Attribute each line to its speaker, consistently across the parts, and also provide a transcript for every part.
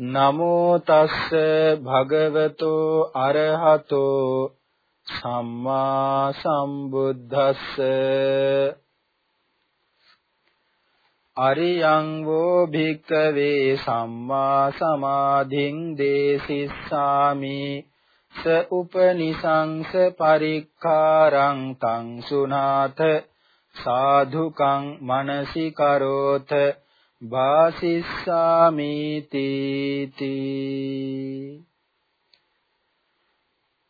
Speaker 1: නමෝ තස්ස භගවතෝ අරහතෝ සම්මා සම්බුද්දස්ස අරියං වෝ භික්කවේ සම්මා සමාධින් දේසිස්සාමි ස උපනිසංස පරික්ඛාරං තං සුනාත සාධුකං මනසිකරෝත වාසිස්සාමීති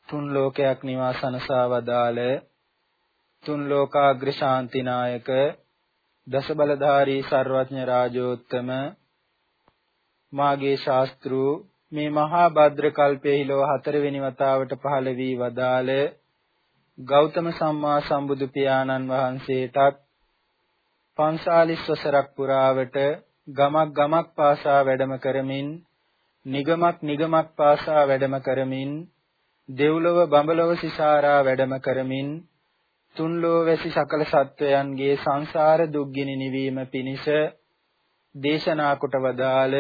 Speaker 1: තුන් ලෝකයක් නිවාසනසා වදාළ තුන් ලෝකාග්‍ර ශාන්තිනායක දස බලධාරී සර්වඥ රාජෝත්තම මාගේ ශාස්ත්‍රු මේ මහා භද්‍ර කල්පයේ ලෝ හතරවෙනි වතාවට පහළ වී වදාළ ගෞතම සම්මා සම්බුදු පියාණන් වහන්සේටත් පන්සාලිස් වසරක් පුරාවට ගමක් ගමක් පාසා වැඩම කරමින් නිගමක් නිගමක් පාසා වැඩම කරමින් දෙව්ලොව බඹලොව සිසාරා වැඩම කරමින් තුන්ලෝ වැසි සකල සත්වයන්ගේ සංසාර දුක්ගිනි නිවීම පිණිස දේශනා කොට වදාළ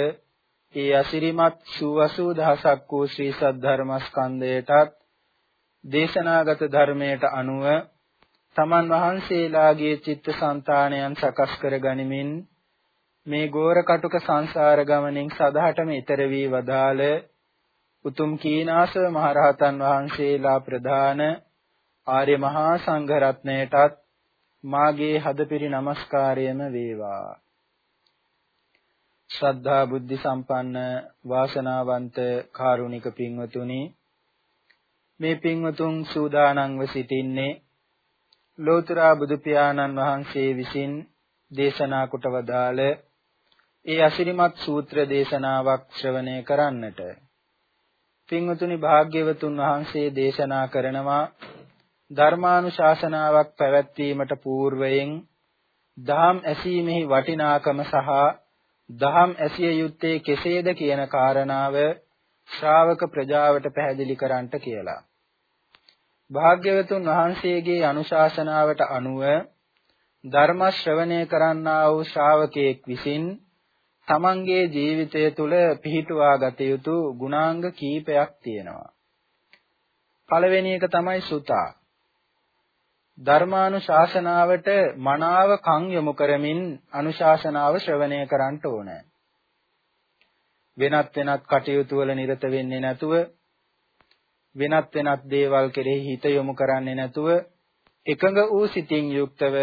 Speaker 1: ඒ අසිරිමත් 80 දහසක් වූ ශ්‍රී සද්ධර්මස්කන්ධයටත් දේශනාගත ධර්මයට අනුව තමන් වහන්සේලාගේ චිත්තසංතානයන් සකස් කර ගනිමින් මේ ගෝර කටුක සංසාර ගමනින් සදහටම ඈතර වී වදාළ උතුම් කීනාසව මහරහතන් වහන්සේලා ප්‍රධාන ආර්ය මහා සංඝ රත්නයටත් මාගේ හදපිරි নমස්කාරයම වේවා. ශ්‍රද්ධා බුද්ධ සම්පන්න වාසනාවන්ත කාරුණික පින්වතුනි මේ පින්වතුන් සූදානම්ව සිටින්නේ ලෝතර බුදු පියාණන් වහන්සේ විසින් දේශනා කොට වදාළ ඒ අසිරිමත් සූත්‍ර දේශනාවක් ශ්‍රවණය කරන්නට පින්වතුනි භාග්‍යවතුන් වහන්සේ දේශනා කරනවා ධර්මානුශාසනාවක් පැවැත්වීමට పూర్වයෙන් දහම් ඇසීමෙහි වටිනාකම සහ දහම් ඇසිය යුත්තේ කෙසේද කියන කාරණාව ශ්‍රාවක ප්‍රජාවට පැහැදිලි කරන්නට කියලා. භාග්‍යවතුන් වහන්සේගේ අනුශාසනාවට අනුව ධර්ම ශ්‍රවණය කරන්නා වූ ශ්‍රාවකෙක් විසින් තමන්ගේ ජීවිතය තුළ පිහිටුවා ගත යුතු ගුණාංග කීපයක් තියෙනවා. පළවෙනි එක තමයි සුතා. ධර්මානුශාසනාවට මනාව කන් යොමු කරමින් අනුශාසනාව ශ්‍රවණය කරන්න ඕනේ. වෙනත් වෙනත් කටයුතු වල නිරත වෙන්නේ නැතුව වෙනත් වෙනත් දේවල් කෙරෙහි හිත යොමු කරන්නේ නැතුව එකඟ වූ සිතින් යුක්තව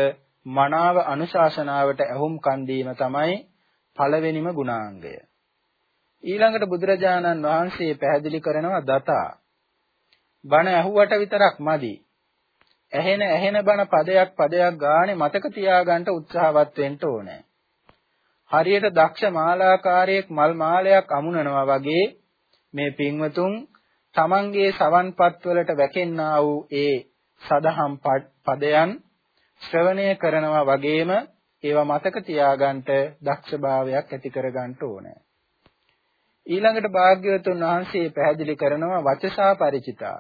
Speaker 1: මනාව අනුශාසනාවට ඇහුම් කන් දීම තමයි පළවෙනිම ගුණාංගය. ඊළඟට බුදුරජාණන් වහන්සේ පැහැදිලි කරනවා දතා. බණ ඇහුවට විතරක් මදි. ඇහෙන ඇහෙන බණ පදයක් පදයක් ගානේ මතක තියාගන්න උත්සාහවත් වෙන්න ඕනේ. හරියට දක්ෂ මාලාකාරයෙක් මල් මාලයක් අමුණනවා වගේ මේ පින්වතුන් තමන්ගේ සවන්පත් වලට වැකෙන්නා වූ ඒ සදහම් පදයන් ශ්‍රවණය කරනවා වගේම ඒවා මතක තියාගන්න දක්ෂභාවයක් ඇති කරගන්න ඕනේ. ඊළඟට භාග්‍යවතුන් වහන්සේ පැහැදිලි කරනවා වචසා ಪರಿචිතා.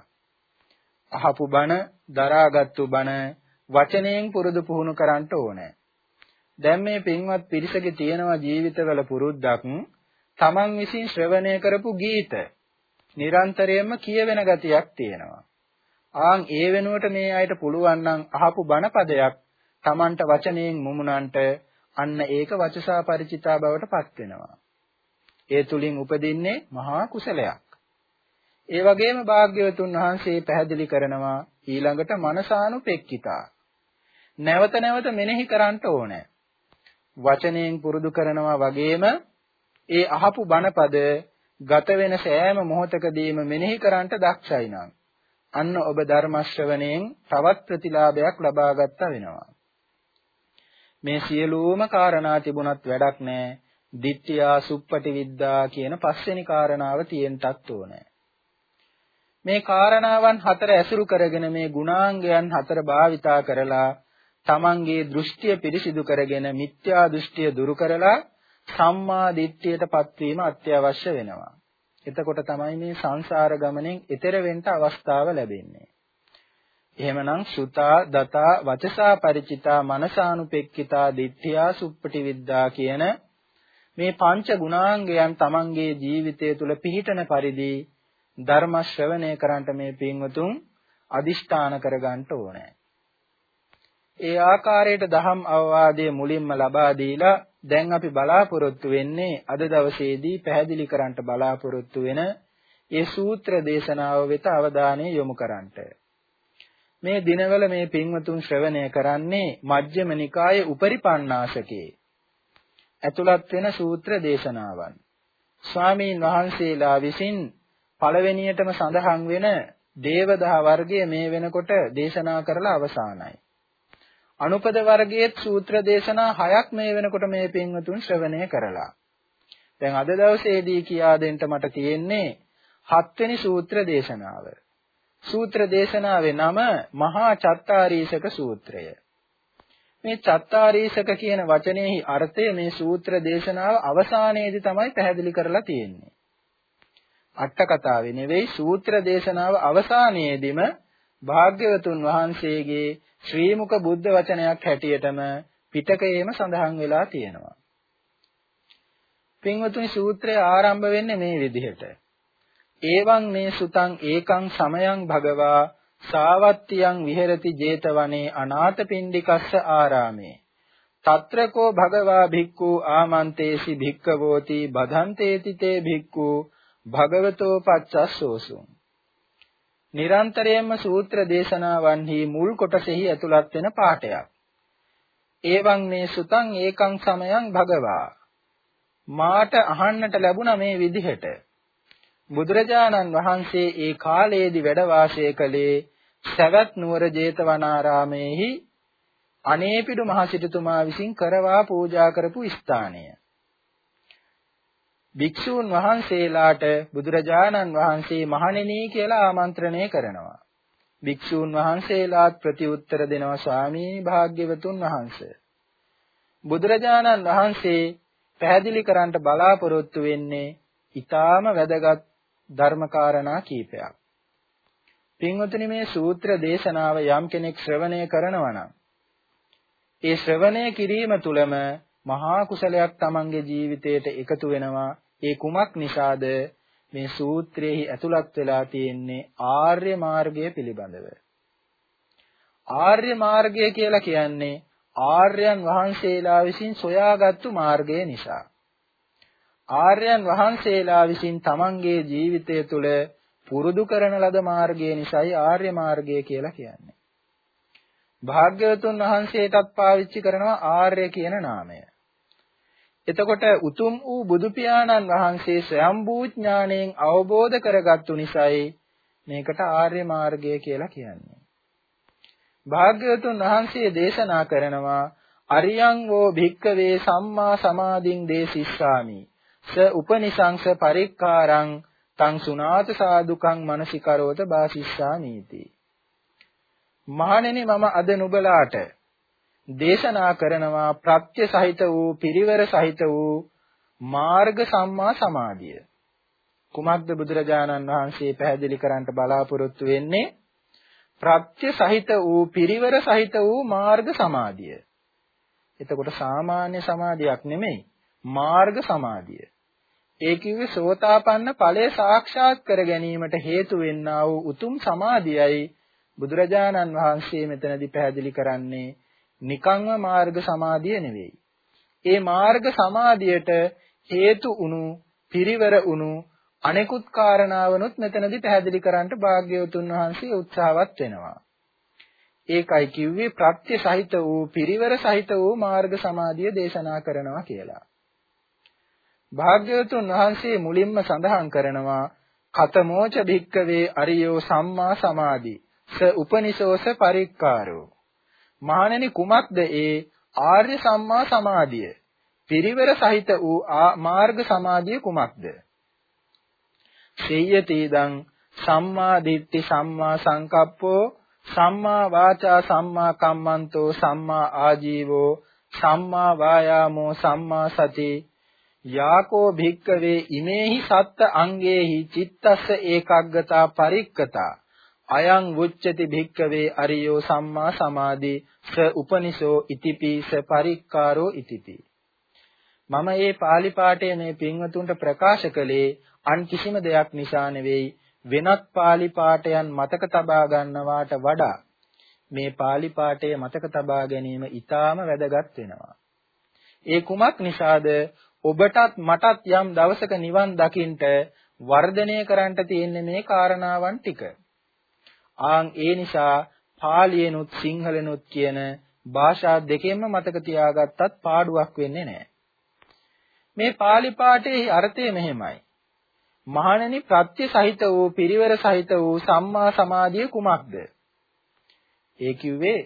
Speaker 1: අහපු බණ, දරාගත්තු බණ වචනයෙන් පුරුදු පුහුණු කරන්න ඕනේ. දැන් මේ පින්වත් පිරිසගේ තියෙනවා ජීවිතවල පුරුද්දක් තමන් විසින් ශ්‍රවණය කරපු ගීත නිරන්තරයෙන්ම කියවෙන ගතියක් තියෙනවා. ආන් ඒ වෙනුවට මේ අයට පුළුවන් නම් අහපු බණ පදයක් Tamanට වචනයෙන් මුමුණන්ට අන්න ඒක වචසා ಪರಿචිතා බවට පත් වෙනවා. ඒ තුලින් උපදින්නේ මහා කුසලයක්. ඒ වගේම භාග්‍යවතුන් වහන්සේ පැහැදිලි කරනවා ඊළඟට මනසානුපෙක්කිතා. නැවත නැවත මෙනෙහි කරන්න ඕනේ. වචනයෙන් පුරුදු කරනවා වගේම ඒ අහපු බණපද ගත වෙන සෑම මොහොතකදීම මෙනෙහි කරන්නට දක්ෂයි නම් අන්න ඔබ ධර්ම ශ්‍රවණයෙන් තවත් ප්‍රතිලාභයක් ලබා ගත්තා වෙනවා. මේ සියලුම කාරණා තිබුණත් වැඩක් නැහැ. දිට්ඨියා සුප්පටි විද්දා කියන පස්වෙනි කාරණාව තියෙන්නත් ඕනේ. මේ කාරණාවන් හතර ඇසුරු කරගෙන මේ ගුණාංගයන් හතර භාවිතා කරලා තමන්ගේ දෘෂ්ටිය පිරිසිදු කරගෙන මිත්‍යා දෘෂ්ටිය දුරු කරලා සම්මා දිට්ඨියටපත් වීම අත්‍යවශ්‍ය වෙනවා. එතකොට තමයි මේ සංසාර ගමනෙන් එතෙර වෙන්න අවස්ථාව ලැබෙන්නේ. එහෙමනම් සුතා දතා වචසා ಪರಿචිතා මනසානුපෙක්කිතා දිට්ඨියා සුප්පටි විද්දා කියන මේ පංච ගුණාංගයන් තමන්ගේ ජීවිතය තුළ පිහිටන පරිදි ධර්ම ශ්‍රවණය කරන්ට මේ පින්වතුන් අදිෂ්ඨාන කරගන්න ඕනේ. ඒ ආකාරයට දහම් අවවාදයේ මුලින්ම ලබා දීලා දැන් අපි බලාපොරොත්තු වෙන්නේ අද දවසේදී පැහැදිලි කරන්නට බලාපොරොත්තු වෙන ඒ සූත්‍ර දේශනාව වෙත අවධානය යොමු කරන්නට. මේ දිනවල මේ පින්වතුන් ශ්‍රවණය කරන්නේ මජ්ක්‍ධිම නිකායේ උපරිපන්නාසකේ ඇතුළත් වෙන සූත්‍ර දේශනාවන්. ස්වාමීන් වහන්සේලා විසින් පළවෙනියටම සඳහන් වෙන දේවදා වර්ගය මේ වෙනකොට දේශනා කරලා අවසానයි. අනුපද වර්ගයේ සූත්‍ර දේශනා හයක් මේ වෙනකොට මේ පින්වතුන් ශ්‍රවණය කරලා. දැන් අද දවසේදී කියා දෙන්න මට තියෙන්නේ හත්වෙනි සූත්‍ර දේශනාව. සූත්‍ර දේශනාවේ නම මහා චත්තාරීසක සූත්‍රය. මේ චත්තාරීසක කියන වචනේහි අර්ථය මේ සූත්‍ර දේශනාව අවසානයේදී තමයි පැහැදිලි කරලා තියෙන්නේ. අට කතාවේ නෙවෙයි සූත්‍ර දේශනාව අවසානයේදීම භාග්‍යවතුන් වහන්සේගේ ශ්‍රී මුක බුද්ධ වචනයක් හැටියටම පිටකයේම සඳහන් වෙලා තියෙනවා. පින්වතුනි සූත්‍රය ආරම්භ වෙන්නේ මේ විදිහට. ඒවං මේ සුතං ඒකං සමයං භගවා සාවත්තියං විහෙරති 제තවනේ අනාථපිණ්ඩිකස්ස ආරාමේ తත්‍රකෝ භගවා භික්ඛු ආමන්තේසි භික්ඛවෝති බදන්තේති තේ භික්ඛු භගවතෝ පච්චස්සෝසුං නිරන්තරයෙන්ම සූත්‍ර දේශනාවන්හි මුල් කොටසෙහි ඇතුළත් වෙන පාඩයක්. ඒවං මේ සුතං ඒකං සමයං භගවා මාට අහන්නට ලැබුණ මේ විදිහට බුදුරජාණන් වහන්සේ ඒ කාලයේදී වැඩ වාසය කළේ සවැත් නුවර ජේතවනාරාමේහි අනේපිඩු මහ සිටුතුමා විසින් කරවා පූජා කරපු ස්ථානය. භික්ෂූන් වහන්සේලාට බුදුරජාණන් වහන්සේ මහණෙනි කියලා ආමන්ත්‍රණය කරනවා. භික්ෂූන් වහන්සේලාත් ප්‍රතිඋත්තර දෙනවා ස්වාමී භාග්‍යවතුන් වහන්සේ. බුදුරජාණන් වහන්සේ පැහැදිලි කරන්නට බලාපොරොත්තු වෙන්නේ ඊටාම වැදගත් ධර්මකාරණා කීපයක්. පින්වතුනි මේ සූත්‍ර දේශනාව යම් කෙනෙක් ශ්‍රවණය කරනවා නම් ඒ ශ්‍රවණය කිරීම තුළම මහා කුසලයක් තමන්ගේ ජීවිතයට එකතු වෙනවා ඒ කුමක් නිසාද මේ සූත්‍රයේහි ඇතුළත් වෙලා තියෙන්නේ ආර්ය මාර්ගය පිළිබඳව. ආර්ය මාර්ගය කියලා කියන්නේ ආර්යයන් වහන්සේලා විසින් සොයාගත්තු මාර්ගය නිසා. ආර්යයන් වහන්සේලා විසින් තමන්ගේ ජීවිතය තුළ පුරුදු කරන ලද මාර්ගය නිසායි ආර්ය මාර්ගය කියලා කියන්නේ. භාග්‍යවතුන් වහන්සේටත් පාවිච්චි කරනවා ආර්ය කියන නාමය. එතකොට උතුම් වූ බුදු පියාණන් වහන්සේ ස්වයම්බූ ඥාණයෙන් අවබෝධ කරගත්තු නිසායි මේකට ආර්ය මාර්ගය කියලා කියන්නේ. භාග්‍යවතුන් වහන්සේ දේශනා කරනවා අරියං වෝ භික්කවේ සම්මා සමාධින් දේසිස්සාමි ස උපනිසංස පරික්කාරං තං සුනාත සාදුකං මනසිකරෝත බාසිස්සාමීති මහණෙනි මම අද නුබලාට දේශනා කරනවා ප්‍රත්‍ය සහිත වූ පිරිවර සහිත වූ මාර්ග සම්මා සමාධිය. කුමක්ද බුදුරජාණන් වහන්සේ පැහැදිලි කරන්නට බලාපොරොත්තු වෙන්නේ? ප්‍රත්‍ය සහිත වූ පිරිවර සහිත වූ මාර්ග සමාධිය. එතකොට සාමාන්‍ය සමාධියක් නෙමෙයි මාර්ග සමාධිය. ඒ කිව්වේ සෝතාපන්න ඵලය සාක්ෂාත් කර ගැනීමට හේතු වෙන්නා වූ උතුම් සමාධියයි බුදුරජාණන් වහන්සේ මෙතනදී පැහැදිලි කරන්නේ නිකංව මාර්ග සමාධිය නෙවෙයි. ඒ මාර්ග සමාධියට හේතු වුණු, පිරිවර වුණු අනෙකුත් කාරණාවනොත් මෙතනදී පැහැදිලි කරන්නට භාග්‍යවතුන් වහන්සේ උත්සාහවත් වෙනවා. ඒකයි කිව්වේ ප්‍රත්‍ය සහිත වූ පිරිවර සහිත වූ මාර්ග සමාධිය දේශනා කරනවා කියලා. භාග්‍යවතුන් වහන්සේ මුලින්ම සඳහන් කරනවා කතමෝච භික්කවේ අරියෝ සම්මා සමාධි ස උපනිසෝස පරික්කාරෝ මහණෙනි කුමක්ද ඒ ආර්ය සම්මා සමාධිය? පිරිවර සහිත වූ මාර්ග සමාධිය කුමක්ද? සේයතීදං සම්මා දිට්ඨි සම්මා සංකප්පෝ සම්මා වාචා සම්මා කම්මන්තෝ සම්මා ආජීවෝ සම්මා වායාමෝ සම්මා සති. යාකෝ භික්කවේ ඉමේහි සත්ත අංගේහි චිත්තස්ස ඒකග්ගතා පරික්කතා. අයං වුච්චති භික්කවේ අරියෝ සම්මා සමාධි ස උපනිසෝ ඉතිපිස පරික්කාරෝ ඉතිපි. මම මේ pāli පාඨය මේ පින්වතුන්ට ප්‍රකාශ කළේ අන් කිසිම දෙයක් නිසා නෙවෙයි වෙනත් pāli පාඨයන් මතක තබා ගන්නවාට වඩා මේ pāli පාඨය මතක තබා ගැනීම ඊටාම වැදගත් වෙනවා. ඒ කුමක් නිසාද? ඔබටත් මටත් යම් දවසක නිවන් දකින්ට වර්ධනය කරන්නට තියෙන්නේ මේ කාරණාවන් ටික. ආන් ඒ නිසා පාලියෙනුත් සිංහලෙනුත් කියන භාෂා දෙකෙන්ම මතක තියාගත්තත් පාඩුවක් වෙන්නේ නැහැ. මේ pāli පාඨයේ අර්ථය මෙහෙමයි. මහණෙනි ප්‍රත්‍ය සහිත වූ පිරිවර සහිත වූ සම්මා සමාධිය කුමක්ද? ඒ කිව්වේ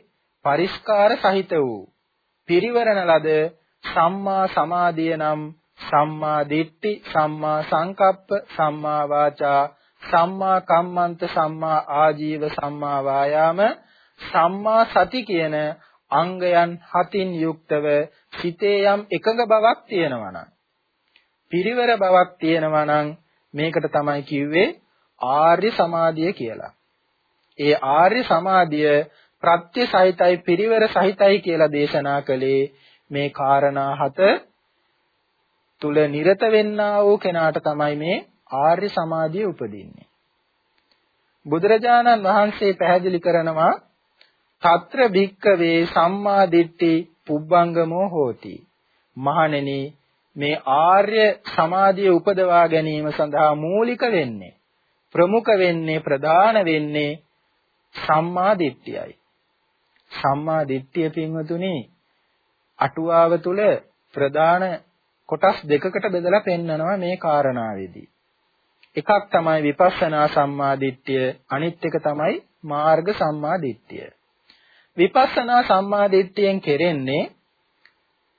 Speaker 1: පරිස්කාර සහිත වූ පිරිවරණ ලද සම්මා සමාධිය නම් සම්මා දිට්ඨි, සම්මා සංකප්ප, සම්මා වාචා, සම්මා කම්මන්ත, සම්මා ආජීව, සම්මා වායාම, සම්මා සති කියන අංගයන් හතින් යුක්තව සිතේ යම් එකඟ බවක් තියෙනවා නම් පිරිවර බවක් තියෙනවා නම් මේකට තමයි කිව්වේ ආර්ය සමාධිය කියලා. ඒ ආර්ය සමාධිය ප්‍රත්‍ය සහිතයි පිරිවර සහිතයි කියලා දේශනා කළේ මේ කාරණා හත තුල නිරත වෙන්නා වූ කෙනාට තමයි මේ ආර්ය සමාධිය උපදින්නේ. බුදුරජාණන් වහන්සේ පැහැදිලි කරනවා తත්‍ර භික්කවේ සම්මා දිට්ඨි පුබ්බංගමෝ හෝති. මහණෙනි මේ ආර්ය සමාධිය උපදවා ගැනීම සඳහා මූලික වෙන්නේ ප්‍රමුඛ වෙන්නේ ප්‍රධාන වෙන්නේ සම්මා දිට්ඨියයි. සම්මා දිට්ඨිය පින්වතුනි අටුවාව තුල ප්‍රධාන කොටස් දෙකකට බෙදලා පෙන්නනවා මේ කාරණාවේදී. එකක් තමයි විපස්සනා සම්මාදිට්ඨිය අනිත් එක තමයි මාර්ග සම්මාදිට්ඨිය. විපස්සනා සම්මාදිට්ඨියෙන් කෙරෙන්නේ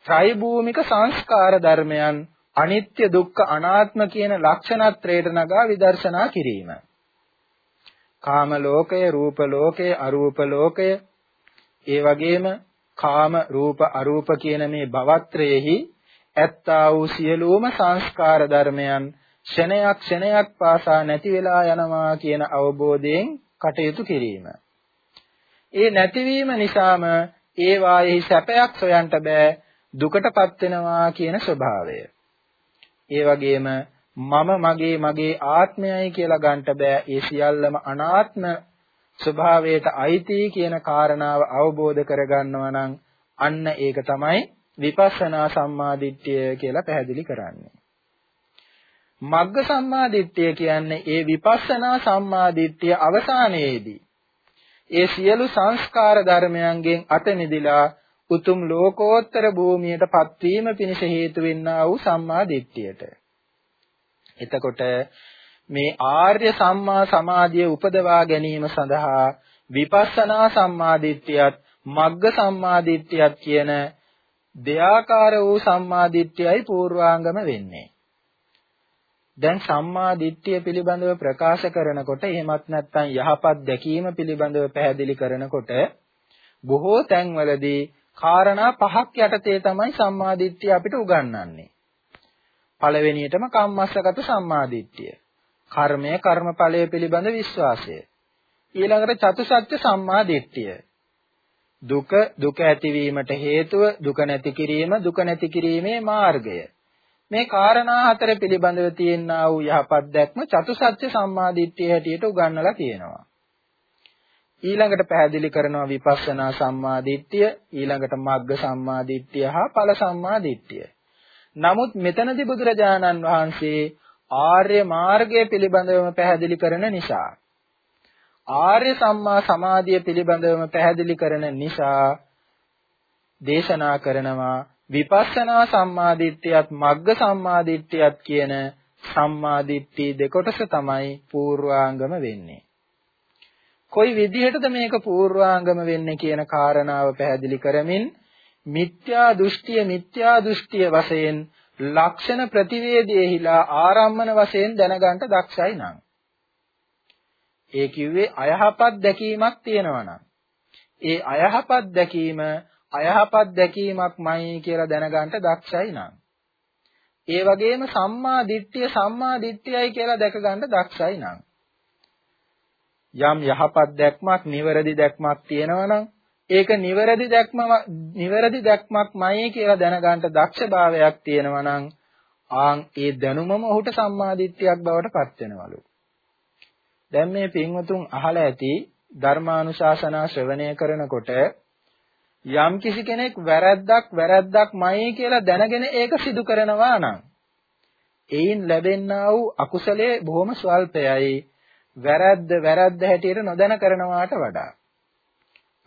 Speaker 1: ත්‍රිභූමික සංස්කාර ධර්මයන් අනිත්‍ය දුක්ඛ අනාත්ම කියන ලක්ෂණත්‍රයට නගා විදර්ශනා කිරීම. කාම ලෝකය, රූප ලෝකය, අරූප ලෝකය, ඒ වගේම කාම රූප අරූප කියන මේ භවත්‍රයෙහි ඇත්තා වූ සියලුම සංස්කාර ධර්මයන් ක්ෂණයක් ක්ෂණයක් පාසා නැති වෙලා යනවා කියන අවබෝධයෙන් කටයුතු කිරීම. ඒ නැතිවීම නිසාම ඒ වායෙහි සැපයක් සොයන්ට බෑ දුකටපත් වෙනවා කියන ස්වභාවය. ඒ වගේම මම මගේ මගේ ආත්මයයි කියලා ගන්නට බෑ ඒ සියල්ලම අනාත්ම ස්වභාවයට අයිති කියන කාරණාව අවබෝධ කරගන්නවා නම් අන්න ඒක තමයි විපස්සනා සම්මාදිට්ඨිය කියලා පැහැදිලි කරන්නේ. මග්ග සම්මාදිට්ඨිය කියන්නේ ඒ විපස්සනා සම්මාදිට්ඨිය අවසානයේදී ඒ සියලු සංස්කාර ධර්මයන්ගෙන් අත මිදලා උතුම් ලෝකෝත්තර භූමියට පත්වීම පිණිස හේතු වෙන්නා වූ සම්මා දිට්ඨියට. එතකොට මේ ආර්ය සම්මා සමාධිය උපදවා ගැනීම සඳහා විපස්සනා සම්මා දිට්ඨියත් මග්ග සම්මා දිට්ඨියත් කියන දෙයාකාර වූ සම්මා දිට්ඨියයි පූර්වාංගම වෙන්නේ. දැන් සම්මා දිට්ඨිය පිළිබඳව ප්‍රකාශ කරනකොට එහෙමත් නැත්නම් යහපත් දැකීම පිළිබඳව පැහැදිලි කරනකොට බොහෝ තැන්වලදී කාරණා පහක් යටතේ තමයි සම්මාදිට්ඨිය අපිට උගන්වන්නේ. පළවෙනියටම කම්මස්සගත සම්මාදිට්ඨිය. කර්මය කර්මඵලය පිළිබඳ විශ්වාසය. ඊළඟට චතුසත්‍ය සම්මාදිට්ඨිය. දුක දුක ඇතිවීමට හේතුව දුක නැති කිරීම දුක නැති කිරීමේ මාර්ගය. මේ කාරණා හතර පිළිබඳව තියෙනා වූ යහපත් දැක්ම චතුසත්‍ය සම්මාදිට්ඨිය හැටියට උගන්වලා තියෙනවා. ඊළඟට පැහැදිලි කරනවා විපස්සනා සම්මාදිට්ඨිය ඊළඟට මග්ග සම්මාදිට්ඨිය හා ඵල සම්මාදිට්ඨිය. නමුත් මෙතනදී බුදුරජාණන් වහන්සේ ආර්ය මාර්ගය පිළිබඳවම පැහැදිලි කරන නිසා ආර්ය සම්මා සමාධිය පිළිබඳවම පැහැදිලි කරන නිසා දේශනා කරනවා විපස්සනා සම්මාදිට්ඨියත් මග්ග සම්මාදිට්ඨියත් කියන සම්මාදිට්ඨි දෙකොටස තමයි පූර්වාංගම වෙන්නේ. කොයි විදිහටද මේක පූර්වාංගම වෙන්නේ කියන කාරණාව පැහැදිලි කරමින් මිත්‍යා දෘෂ්ටිය මිත්‍යා දෘෂ්ටිය වශයෙන් ලක්ෂණ ප්‍රතිවේදයේහිලා ආරම්මන වශයෙන් දැනගන්න දක්ෂයි නම් ඒ කිව්වේ අයහපත් දැකීමක් තියෙනවා නම් ඒ අයහපත් දැකීම අයහපත් දැකීමක්මයි කියලා දැනගන්න දක්ෂයි නම් ඒ වගේම සම්මා දිට්ඨිය සම්මා දිට්ඨියයි කියලා දැක ගන්න දක්ෂයි නම් යම් යහපත් දැක්මක් නිවැරදි දැක්මක් තියෙනවා නම් ඒක නිවැරදි දැක්ම නිවැරදි දැක්මක්මයි කියලා දැනගන්න දක්ෂභාවයක් තියෙනවා නම් ආන් ඒ දැනුමම ඔහුට සම්මාදිට්ඨියක් බවට පත් වෙනවලු. දැන් මේ පින්වතුන් අහලා ඇති ධර්මානුශාසනා ශ්‍රවණය කරනකොට යම් කිසි කෙනෙක් වැරැද්දක් වැරැද්දක්මයි කියලා දැනගෙන ඒක සිදු කරනවා නම් එයින් ලැබෙන්නා වූ අකුසලයේ බොහොම ස්වල්පයයි වැරැද්ද වැරැද්ද හැටියට නොදැන කරනවාට වඩා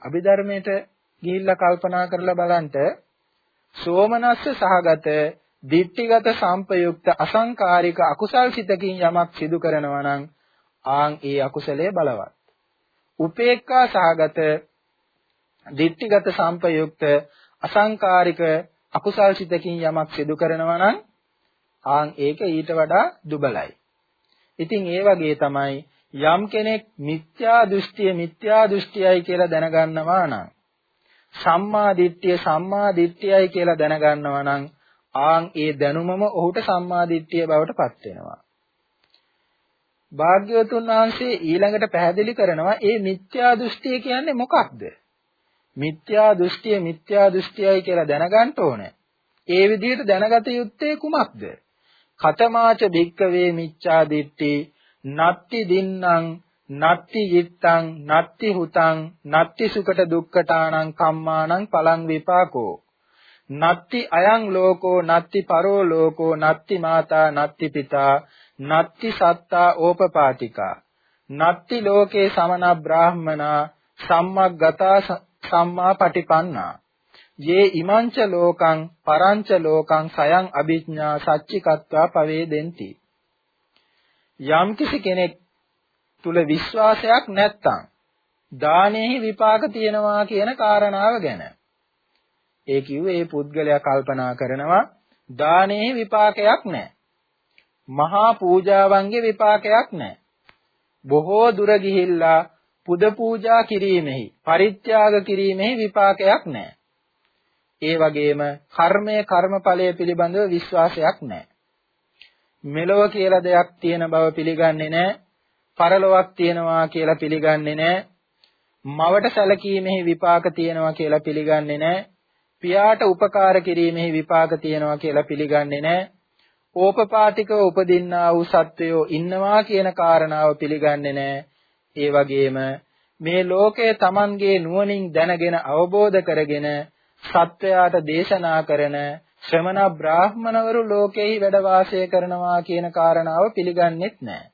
Speaker 1: අභිධර්මයට ගිහිල්ලා කල්පනා කරලා බලන්ට සෝමනස්ස සහගත දිට්ඨිගත සම්පයුක්ත අසංකාරික අකුසල් සිතකින් යමක් සිදු කරනවා නම් ආන් ඒ අකුසලයේ බලවත්. උපේක්ඛා සහගත දිට්ඨිගත සම්පයුක්ත අසංකාරික අකුසල් සිතකින් යමක් සිදු කරනවා නම් ආන් ඒක ඊට වඩා දුබලයි. ඉතින් ඒ වගේ තමයි යම් කෙනෙක් මිත්‍යා දෘෂ්ටිය මිත්‍යා දෘෂ්ටියයි කියලා දැනගන්නවා නම් සම්මා දිට්ඨිය සම්මා දිට්ඨියයි කියලා දැනගන්නවා නම් ආන් ඒ දැනුමම ඔහුට සම්මා දිට්ඨිය බවට පත් වෙනවා. භාග්‍යවතුන් වහන්සේ ඊළඟට පැහැදිලි කරනවා මේ මිත්‍යා දෘෂ්ටිය කියන්නේ මොකක්ද? මිත්‍යා දෘෂ්ටිය මිත්‍යා දෘෂ්ටියයි කියලා දැනගන්න ඕනේ. ඒ විදිහට දැනගත යුත්තේ කුමක්ද? කතමාච භික්කවේ මිච්ඡා දිට්ඨි නත්ති දින්නම් නත්ති yittං නත්ති හුතං නත්ති සුකට දුක්ඛටානං කම්මානං පලං විපාකෝ නත්ති අයං ලෝකෝ නත්ති පරෝ ලෝකෝ නත්ති මාතා නත්ති පිතා නත්ති සත්තා ඕපපාතිකා නත්ති ලෝකේ සමන බ්‍රාහ්මනා සම්මග්ගතා සම්මා පටිපන්නා. යේ ඉමංච ලෝකං පරංච ලෝකං සයං අභිඥා සච්චිකත්වා පවේදෙන්ති. යම් කිසි කෙනෙක් තුල විශ්වාසයක් නැත්තම් දානෙහි විපාක තියෙනවා කියන කාරණාව ගැන. ඒ කිව්වේ මේ පුද්ගලයා කල්පනා කරනවා දානෙහි විපාකයක් නැහැ. මහා පූජාවන්ගේ විපාකයක් නැහැ. බොහෝ දුර ගිහිල්ලා පුද පූජා කිරීමෙහි පරිත්‍යාග කිරීමෙහි විපාකයක් නැහැ. ඒ වගේම කර්මය කර්මඵලය පිළිබඳව විශ්වාසයක් නැහැ. මෙලොව කියලා දෙයක් තියෙන බව පිළිගන්නේ නැහැ. පරලොවක් තියෙනවා කියලා පිළිගන්නේ නැහැ. මවට සැලකීමෙහි විපාක තියෙනවා කියලා පිළිගන්නේ නැහැ. පියාට උපකාර කිරීමෙහි විපාක තියෙනවා කියලා පිළිගන්නේ නැහැ. ඕපපාතිකව උපදින්නා වූ සත්වයෝ ඉන්නවා කියන කාරණාව පිළිගන්නේ නැහැ. ඒ වගේම මේ ලෝකය Tamanගේ නුවණින් දැනගෙන අවබෝධ කරගෙන සත්වයාට දේශනා කරන ශ්‍රමණ බ්‍රාහ්මණවරු ලෝකෙහි වැඩ වාසය කරනවා කියන කාරණාව පිළිගන්නෙත් නැහැ.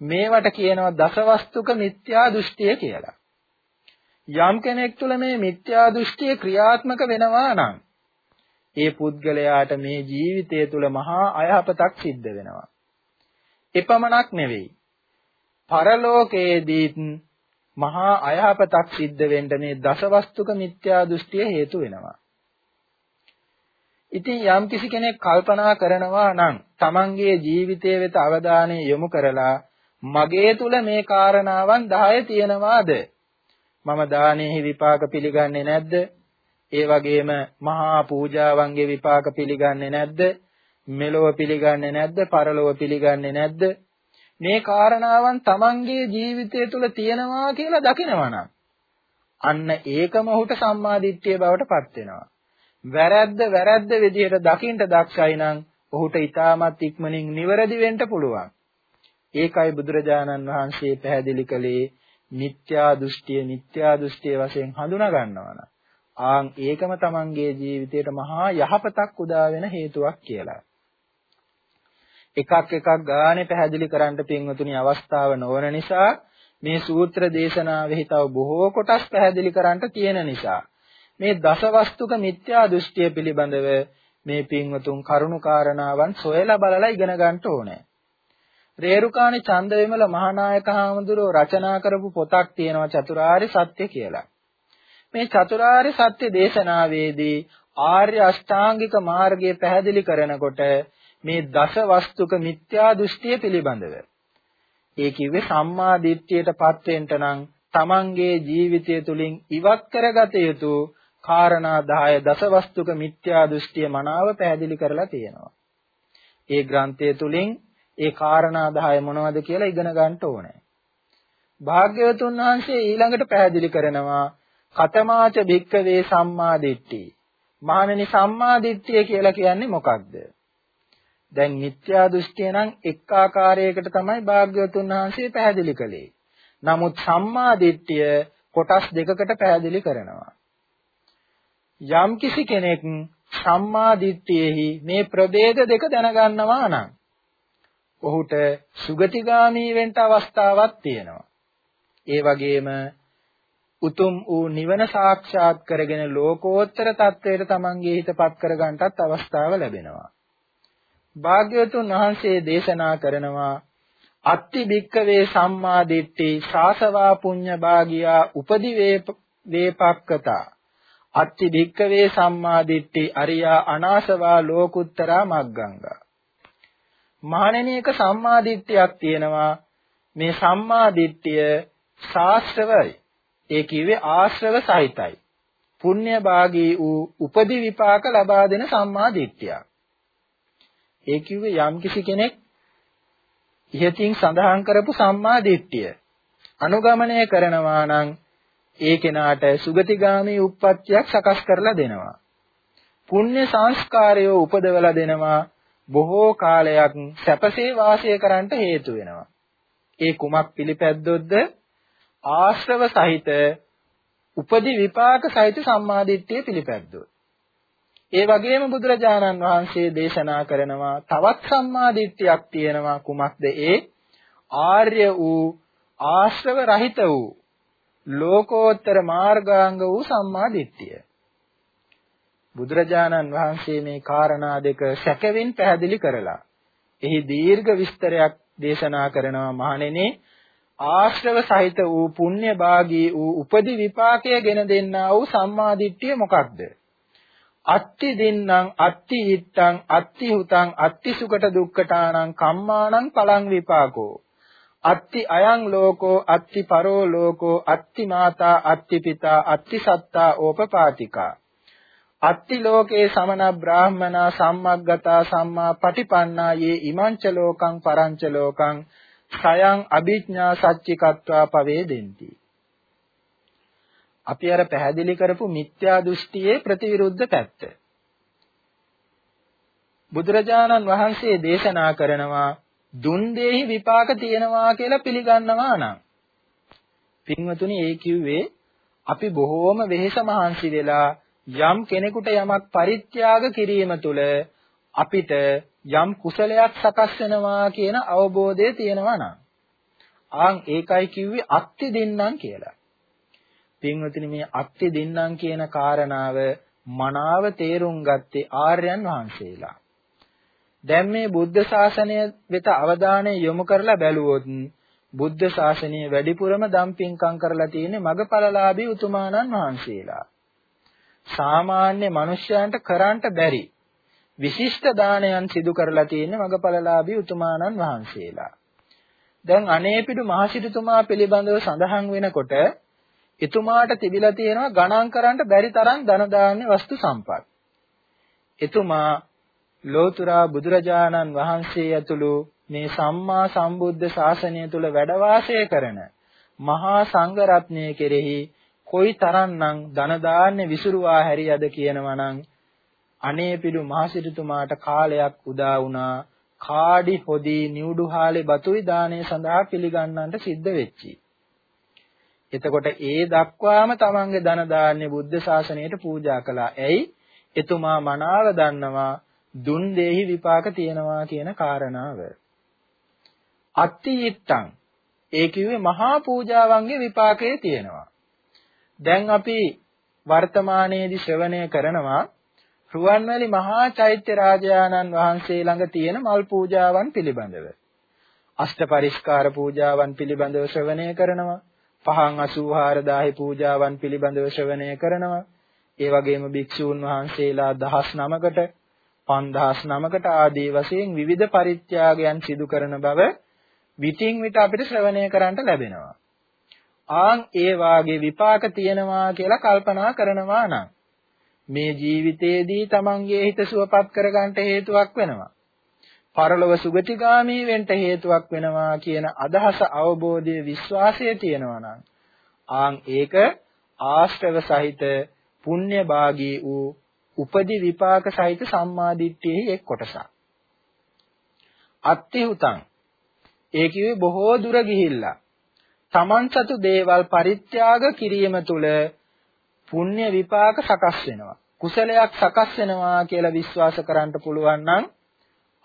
Speaker 1: මේවට කියනවා දසවස්තුක මිත්‍යා දෘෂ්ටිය කියලා. යම් කෙනෙක් තුළ මේ මිත්‍යා දෘෂ්ටිය ක්‍රියාත්මක වෙනවා නම් ඒ පුද්ගලයාට මේ ජීවිතය තුළ මහා අයහපතක් සිද්ධ වෙනවා. එපමණක් නෙවෙයි. පරලෝකයේදීත් මහා අයහපතක් සිද්ධ වෙන්න මේ දසවස්තුක මිත්‍යා දෘෂ්ටිය හේතු වෙනවා. ඉතින් යම් කිසි කෙනෙක් කල්පනා කරනවා නම් තමන්ගේ ජීවිතය වෙත අවධානය යොමු කරලා මගේ තුල මේ කාරණාවන් 10 තියෙනවාද? මම දානෙහි විපාක පිළිගන්නේ නැද්ද? ඒ වගේම මහා පූජාවන්ගේ විපාක පිළිගන්නේ නැද්ද? මෙලොව පිළිගන්නේ නැද්ද? පරලොව පිළිගන්නේ නැද්ද? මේ කාරණාවන් තමන්ගේ ජීවිතය තුළ තියෙනවා කියලා දකිනවනම් අන්න ඒකම ඔහුට සම්මාදිට්ඨිය බවට පත් වෙනවා. වැරැද්ද වැරැද්ද විදිහට දකින්න දක්ෂයි නම් ඔහුට ඊටමත් ඉක්මනින් නිවැරදි වෙන්න පුළුවන්. ඒකයි බුදුරජාණන් වහන්සේ පැහැදිලි කළේ මිත්‍යා දෘෂ්ටිය මිත්‍යා දෘෂ්ටිය වශයෙන් හඳුනා ගන්නවා නම් ආන් ඒකම තමන්ගේ ජීවිතයට මහා යහපතක් උදා වෙන හේතුවක් කියලා. එකක් එකක් ගානේ පැහැදිලි කරන්න පින්වතුනි අවස්ථාව නොවන නිසා මේ සූත්‍ර දේශනාවෙහි තව බොහෝ කොටස් පැහැදිලි කරන්න තියෙන නිසා මේ දසවස්තුක මිත්‍යා දෘෂ්ටිය පිළිබඳව මේ පින්වතුන් කරුණු කාරණාවන් සොයලා බලලා ඉගෙන ගන්න ඕනේ. රේරුකාණේ චන්දවිමල මහානායක හාමුදුරුවෝ රචනා කරපු පොතක් තියෙනවා චතුරාර්ය සත්‍ය කියලා. මේ චතුරාර්ය සත්‍ය දේශනාවේදී ආර්ය අෂ්ටාංගික මාර්ගය පැහැදිලි කරනකොට මේ දස වස්තුක මිත්‍යා දෘෂ්ටිය පිළිබඳව ඒ කිව්වේ සම්මා දිට්ඨියටපත් වෙන්න නම් තමන්ගේ ජීවිතය තුළින් ඉවත් කරගත යුතු කාරණා 10 දසවස්තුක මිත්‍යා දෘෂ්ටිය මනාව පැහැදිලි කරලා තියෙනවා. ඒ ග්‍රන්ථය තුලින් ඒ කාරණා 10 මොනවද කියලා ඉගෙන ගන්න ඕනේ. භාග්‍යවතුන් වහන්සේ ඊළඟට පැහැදිලි කරනවා කතමාච භික්කවේ සම්මා දිට්ඨි. මහණෙනි සම්මා දිට්ඨිය කියලා කියන්නේ මොකක්ද? දැන් මිත්‍යා දෘෂ්ටිය නම් එක් ආකාරයකට තමයි භාග්‍යවතුන් වහන්සේ පැහැදිලි කළේ. නමුත් සම්මා දිට්ඨිය කොටස් දෙකකට පැහැදිලි කරනවා. යම් කිසි කෙනෙක් සම්මා දිට්ඨියෙහි මේ ප්‍රභේද දෙක දැනගන්නවා නම් ඔහුට සුගතිගාමී වෙන්න අවස්ථාවක් තියෙනවා. ඒ වගේම උතුම් වූ නිවන සාක්ෂාත් කරගෙන ලෝකෝත්තර තත්වයට තමන්ගේ හිතපත් කරගන්නටත් අවස්ථාව ලැබෙනවා. භාග්‍යවතුන් වහන්සේ දේශනා කරනවා අත්ති භික්කවේ සම්මා දිට්ඨි සාසවා පුඤ්ඤ භාගියා උපදි වේපක්කතා. අත්ති භික්කවේ සම්මා දිට්ඨි අරියා අනාසවා ලෝකුත්තරා මග්ගංගා. මහණෙනි එක සම්මා දිට්ඨියක් තියෙනවා. මේ සම්මා දිට්ඨිය ශාස්ත්‍රවයි ඒ කිව්වේ ආශ්‍රව සහිතයි. පුණ්‍ය භාගී වූ උපදි විපාක ලබා දෙන සම්මා දිට්ඨියක්. ඒ කිව්වේ යම්කිසි කෙනෙක් ඉහතින් සඳහන් කරපු සම්මා දිට්ඨිය අනුගමනය කරනවා නම් ඒ කෙනාට සුගතිගාමී උප්පත්තියක් සකස් කරලා දෙනවා. පුණ්‍ය සංස්කාරය උපදවලා දෙනවා බොහෝ කාලයක් සැපසේ වාසය කරන්නට හේතු වෙනවා. ඒ කුමක් පිළිපැද්දොත්ද ආශ්‍රව සහිත උපදි විපාක සහිත සම්මාදිට්ඨිය පිළිපැද්දොත්. ඒ වගේම බුදුරජාණන් වහන්සේ දේශනා කරනවා තවත් සම්මාදිට්ඨියක් තියෙනවා කුමක්ද ඒ ආර්ය වූ ආශ්‍රව රහිත වූ ලෝකෝත්තර මාර්ගාංග වූ සම්මා දිට්ඨිය. බුදුරජාණන් වහන්සේ මේ කාරණා දෙක සැකවින් පැහැදිලි කරලා එහි දීර්ඝ විස්තරයක් දේශනා කරනවා මහණෙනි ආශ්‍රව සහිත වූ පුණ්‍ය භාගී වූ උපදි විපාකය ගෙන දෙන්නා වූ සම්මා දිට්ඨිය මොකක්ද? අත්ති දින්නම් අත්ති හිත්තං අත්ති හුතං අත්ති සුකට දුක්ඛටානං කම්මානං පලං විපාකෝ. අත්ති අයං ලෝකෝ අත්ති පරෝ ලෝකෝ අත්ති මාතා අත්ති පිතා අත්ති සත්තා ඕපපාතිකා. අත්ති ලෝකේ සමන බ්‍රාහමනා සම්මග්ගතා සම්මා පටිපන්නා යේ ඉමංච ලෝකං පරංච ලෝකං සයං අභිඥා සච්චිකත්වා පවේදෙන්ති. අපි අර පැහැදිලි කරපු මිත්‍යා දෘෂ්ටියේ ප්‍රතිවිරුද්ධ පැත්ත. බුදුරජාණන් වහන්සේ දේශනා කරනවා දුන් දෙහි විපාක තියෙනවා කියලා පිළිගන්නවා නම්. පින්වතුනි ඒ කිව්වේ අපි බොහෝම වෙහෙස මහන්සි වෙලා යම් කෙනෙකුට යමක් පරිත්‍යාග කිරීම තුළ අපිට යම් කුසලයක් සකස් වෙනවා කියන අවබෝධය තියෙනවා නම්. ආන් ඒකයි කිව්වේ අත්ති දෙන්නම් කියලා. පින්වතුනි මේ අත්ති දෙන්නම් කියන කාරණාව මනාව තේරුම් ගත්තේ ආර්යයන් වහන්සේලා. දැන් මේ බුද්ධ ශාසනය වෙත අවධානය යොමු කරලා බැලුවොත් බුද්ධ ශාසනය වැඩිපුරම දම්පින්කම් කරලා තියෙන්නේ මගපලලාභී උතුමාණන් වහන්සේලා. සාමාන්‍ය මිනිසයන්ට කරන්න බැරි විශිෂ්ට දානයන් සිදු කරලා තියෙන්නේ මගපලලාභී උතුමාණන් වහන්සේලා. දැන් අනේපිඩු මහසිටුතුමා පිළිබඳව සඳහන් වෙනකොට එතුමාට තිබිලා තියෙනවා ගණන් කරන්න බැරි තරම් ධන දාන්‍ය වස්තු සම්පත්. එතුමා ලෝතුරා බුදුරජාණන් වහන්සේ ඇතුළු මේ සම්මා සම්බුද්ධ ශාසනය තුල වැඩ වාසය කරන මහා සංඝ රත්නය කෙරෙහි කොයි තරම්නම් ධන දාන්න විසිරුවා හැරියද කියනවා නම් අනේ පිළු මහසිරිතුමාට කාලයක් උදා වුණා කාඩි හොදි නිවුඩුහාලේ බතුයි දාණය සඳහා පිළිගන්නන්නට සිද්ධ වෙච්චි. එතකොට ඒ දක්වාම තමන්ගේ ධන දාන්නේ බුද්ධ ශාසනයට පූජා කළා. ඇයි? එතුමා මනාව දන්නවා දුන් දෙහි විපාක තියෙනවා කියන කාරණාව. අත්තියිත්තං ඒ කිව්වේ මහා පූජාවන්ගේ විපාකයේ තියෙනවා. දැන් අපි වර්තමානයේදී ශ්‍රවණය කරනවා රුවන්වැලි මහා චෛත්‍ය රාජානන් වහන්සේ ළඟ තියෙන මල් පූජාවන් පිළිබඳව. අෂ්ට පරිස්කාර පූජාවන් පිළිබඳව ශ්‍රවණය කරනවා. පහන් 84000 පූජාවන් පිළිබඳව ශ්‍රවණය කරනවා. ඒ වගේම භික්ෂූන් වහන්සේලා 19කට 5019කට ආදී වශයෙන් විවිධ පරිත්‍යාගයන් සිදු කරන බව විтин විට අපිට ශ්‍රවණය කරන්න ලැබෙනවා. ආන් ඒ වාගේ විපාක තියෙනවා කියලා කල්පනා කරනවා නම් මේ ජීවිතේදී තමන්ගේ හිත සුවපත් කරගන්න හේතුවක් වෙනවා. පරලොව සුගතිගාමී වෙන්න හේතුවක් වෙනවා කියන අදහස අවබෝධයේ විශ්වාසය තියෙනවා නම් ආන් ඒක ආශ්‍රව සහිත පුණ්‍ය භාගී වූ උපදි විපාක සහිත සම්මාදිට්ඨියෙහි එක් කොටසක්. අත්තිහුතං ඒ කිව්වේ බොහෝ දුර ගිහිල්ලා තමන් සතු දේවල් පරිත්‍යාග කිරීම තුළ පුණ්‍ය විපාක සකස් වෙනවා. කුසලයක් සකස් වෙනවා කියලා විශ්වාස කරන්න පුළුවන් නම්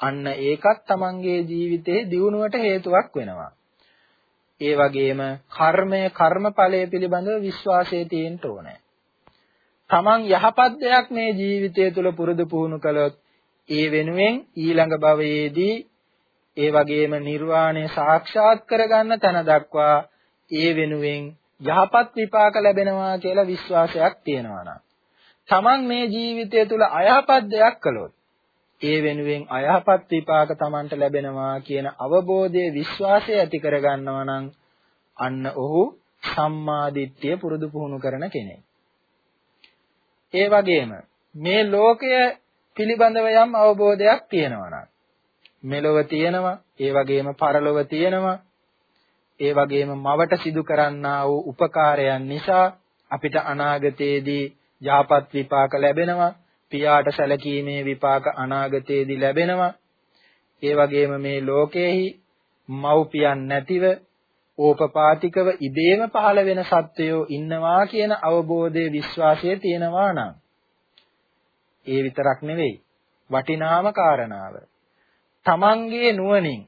Speaker 1: අන්න ඒකත් තමන්ගේ ජීවිතේ දියුණුවට හේතුවක් වෙනවා. ඒ වගේම කර්මය කර්මඵලය පිළිබඳව විශ්වාසය තියෙන්න ඕනේ. තමන් යහපත් දෙයක් මේ ජීවිතය තුළ පුරුදු පුහුණු කළොත් ඒ වෙනුවෙන් ඊළඟ භවයේදී ඒ වගේම නිර්වාණය සාක්ෂාත් කරගන්න තැන දක්වා ඒ වෙනුවෙන් යහපත් විපාක ලැබෙනවා කියලා විශ්වාසයක් තියෙනවා නම් තමන් මේ ජීවිතය තුළ අයහපත් දෙයක් කළොත් ඒ වෙනුවෙන් අයහපත් විපාක තමන්ට ලැබෙනවා කියන අවබෝධයේ විශ්වාසය ඇති කරගන්නවා නම් අන්න ඔහු සම්මාදිට්ඨිය පුරුදු පුහුණු කරන කෙනෙක්. ඒ වගේම මේ ලෝකය පිළිබඳව යම් අවබෝධයක් තියෙනවා නම් මෙලොව තියෙනවා, ඒ වගේම පරලොව තියෙනවා, ඒ වගේම මවට සිදු කරන්නා වූ උපකාරයන් නිසා අපිට අනාගතයේදී යහපත් විපාක ලැබෙනවා, පියාට සැලකීමේ විපාක අනාගතයේදී ලැබෙනවා. ඒ වගේම මේ ලෝකයේහි මව්පියන් නැතිව ඕපපාතිකව ඉබේම පහළ වෙන සත්වයෝ ඉන්නවා කියන අවබෝධයේ විශ්වාසය තියෙනවා නම් ඒ විතරක් නෙවෙයි වටිනාම කාරණාව තමන්ගේ නුවණින්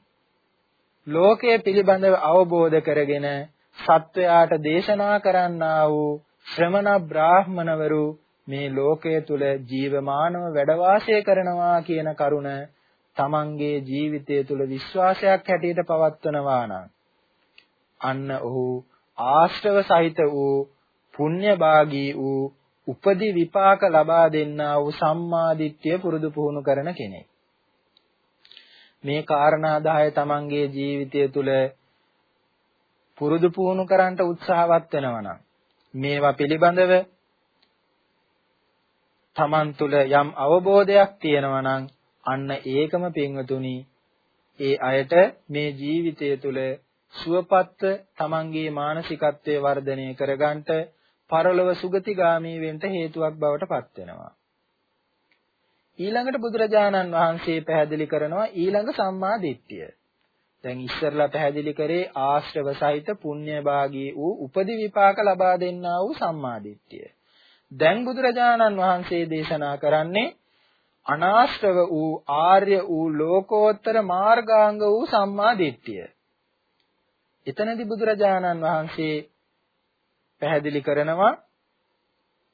Speaker 1: ලෝකයේ පිළිබඳව අවබෝධ කරගෙන සත්වයාට දේශනා කරන්නා වූ ශ්‍රමණ බ්‍රාහ්මණවරු මේ ලෝකයේ තුල ජීවමානව වැඩ වාසය කරනවා කියන කරුණ තමන්ගේ ජීවිතය තුල විශ්වාසයක් හැටියට පවත්වනවා නම් අන්න ඔහු ආශ්‍රව සහිත වූ පුණ්‍යභාගී වූ උපදි විපාක ලබා දෙන්නා වූ සම්මාදිට්ඨිය පුරුදු පුහුණු කරන කෙනෙක්. මේ කාරණා 10 තමන්ගේ ජීවිතය තුළ පුරුදු පුහුණු කරන්නට උත්සාහවත් වෙනවා නම් මේවා පිළිබඳව තමන් තුළ යම් අවබෝධයක් තියෙනවා නම් අන්න ඒකම පින්වතුනි ඒ අයට මේ ජීවිතය තුළ සුවපත්ව තමන්ගේ මානසිකත්වයේ වර්ධනය කරගන්නට පරලොව සුගතිගාමී වෙන්න හේතුවක් බවට පත් වෙනවා. ඊළඟට බුදුරජාණන් වහන්සේ පැහැදිලි කරනවා ඊළඟ සම්මා දිට්ඨිය. දැන් ඉස්සරලා පැහැදිලි කරේ ආශ්‍රව සහිත පුණ්‍යභාගී වූ උපදි විපාක ලබා දෙන්නා වූ සම්මා දිට්ඨිය. දැන් බුදුරජාණන් වහන්සේ දේශනා කරන්නේ අනාශ්‍රව වූ ආර්ය වූ ලෝකෝත්තර මාර්ගාංග වූ සම්මා දිට්ඨිය. එතනදී බුදුරජාණන් වහන්සේ පැහැදිලි කරනවා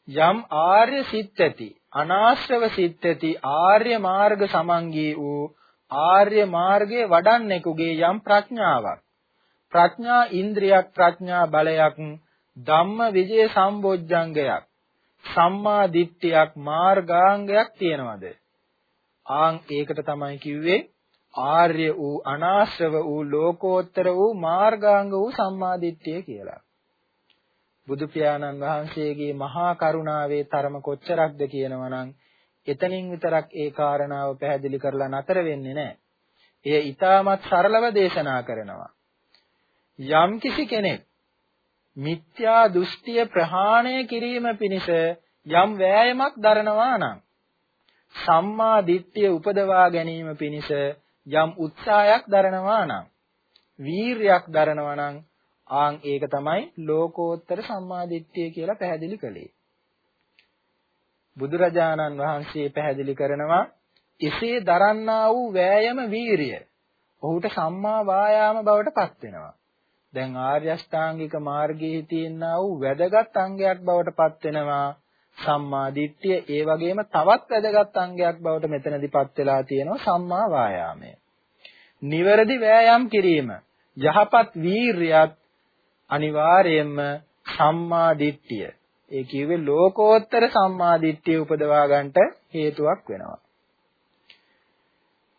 Speaker 1: යම් ආර්ය සිත් ඇති අනාශ්‍රව සිත් ඇති ආර්ය මාර්ග සමංගී වූ ආර්ය මාර්ගයේ වඩන්නෙකුගේ යම් ප්‍රඥාවක් ප්‍රඥා ඉන්ද්‍රියක් ප්‍රඥා බලයක් ධම්ම විජය සම්බොජ්ජංගයක් සම්මා දිට්ඨියක් මාර්ගාංගයක් තියෙනවද ආන් ඒකට තමයි කිව්වේ ආර්ය වූ අනාශ්‍රව වූ ලෝකෝත්තර වූ මාර්ගාංග වූ සම්මාදිට්ඨිය කියලා. බුදු පියාණන් වහන්සේගේ මහා කරුණාවේ තරම කොච්චරක්ද කියනවනම් එතනින් විතරක් ඒ කාරණාව පැහැදිලි කරලා නතර වෙන්නේ නැහැ. එය ඊටමත් සරලව දේශනා කරනවා. යම් කිසි කෙනෙක් මිත්‍යා දෘෂ්ටිය ප්‍රහාණය කිරීම පිණිස යම් වෑයමක් දරනවා නම් සම්මා දිට්ඨිය උපදවා ගැනීම පිණිස යම් උත්සාහයක් දරනවා නම් වීරයක් දරනවා නම් ආන් ඒක තමයි ලෝකෝත්තර සම්මාදිට්ඨිය කියලා පැහැදිලි කළේ. බුදුරජාණන් වහන්සේ පැහැදිලි කරනවා එසේ දරන්නා වූ වෑයම වීරිය ඔහුට සම්මා වායාම බවට පත් වෙනවා. දැන් ආර්ය අෂ්ටාංගික මාර්ගයේ තියෙනා වූ වැදගත් අංගයක් බවට පත් වෙනවා. සම්මා දිට්ඨිය ඒ වගේම තවත් වැදගත් අංගයක් බවට මෙතනදිපත් වෙලා තියෙනවා සම්මා වායාමය. නිවැරදි වෑයම් කිරීම යහපත් වීරියත් අනිවාර්යයෙන්ම සම්මා දිට්ඨිය. ඒ කියුවේ ලෝකෝත්තර සම්මා දිට්ඨිය උපදවා ගන්නට හේතුවක් වෙනවා.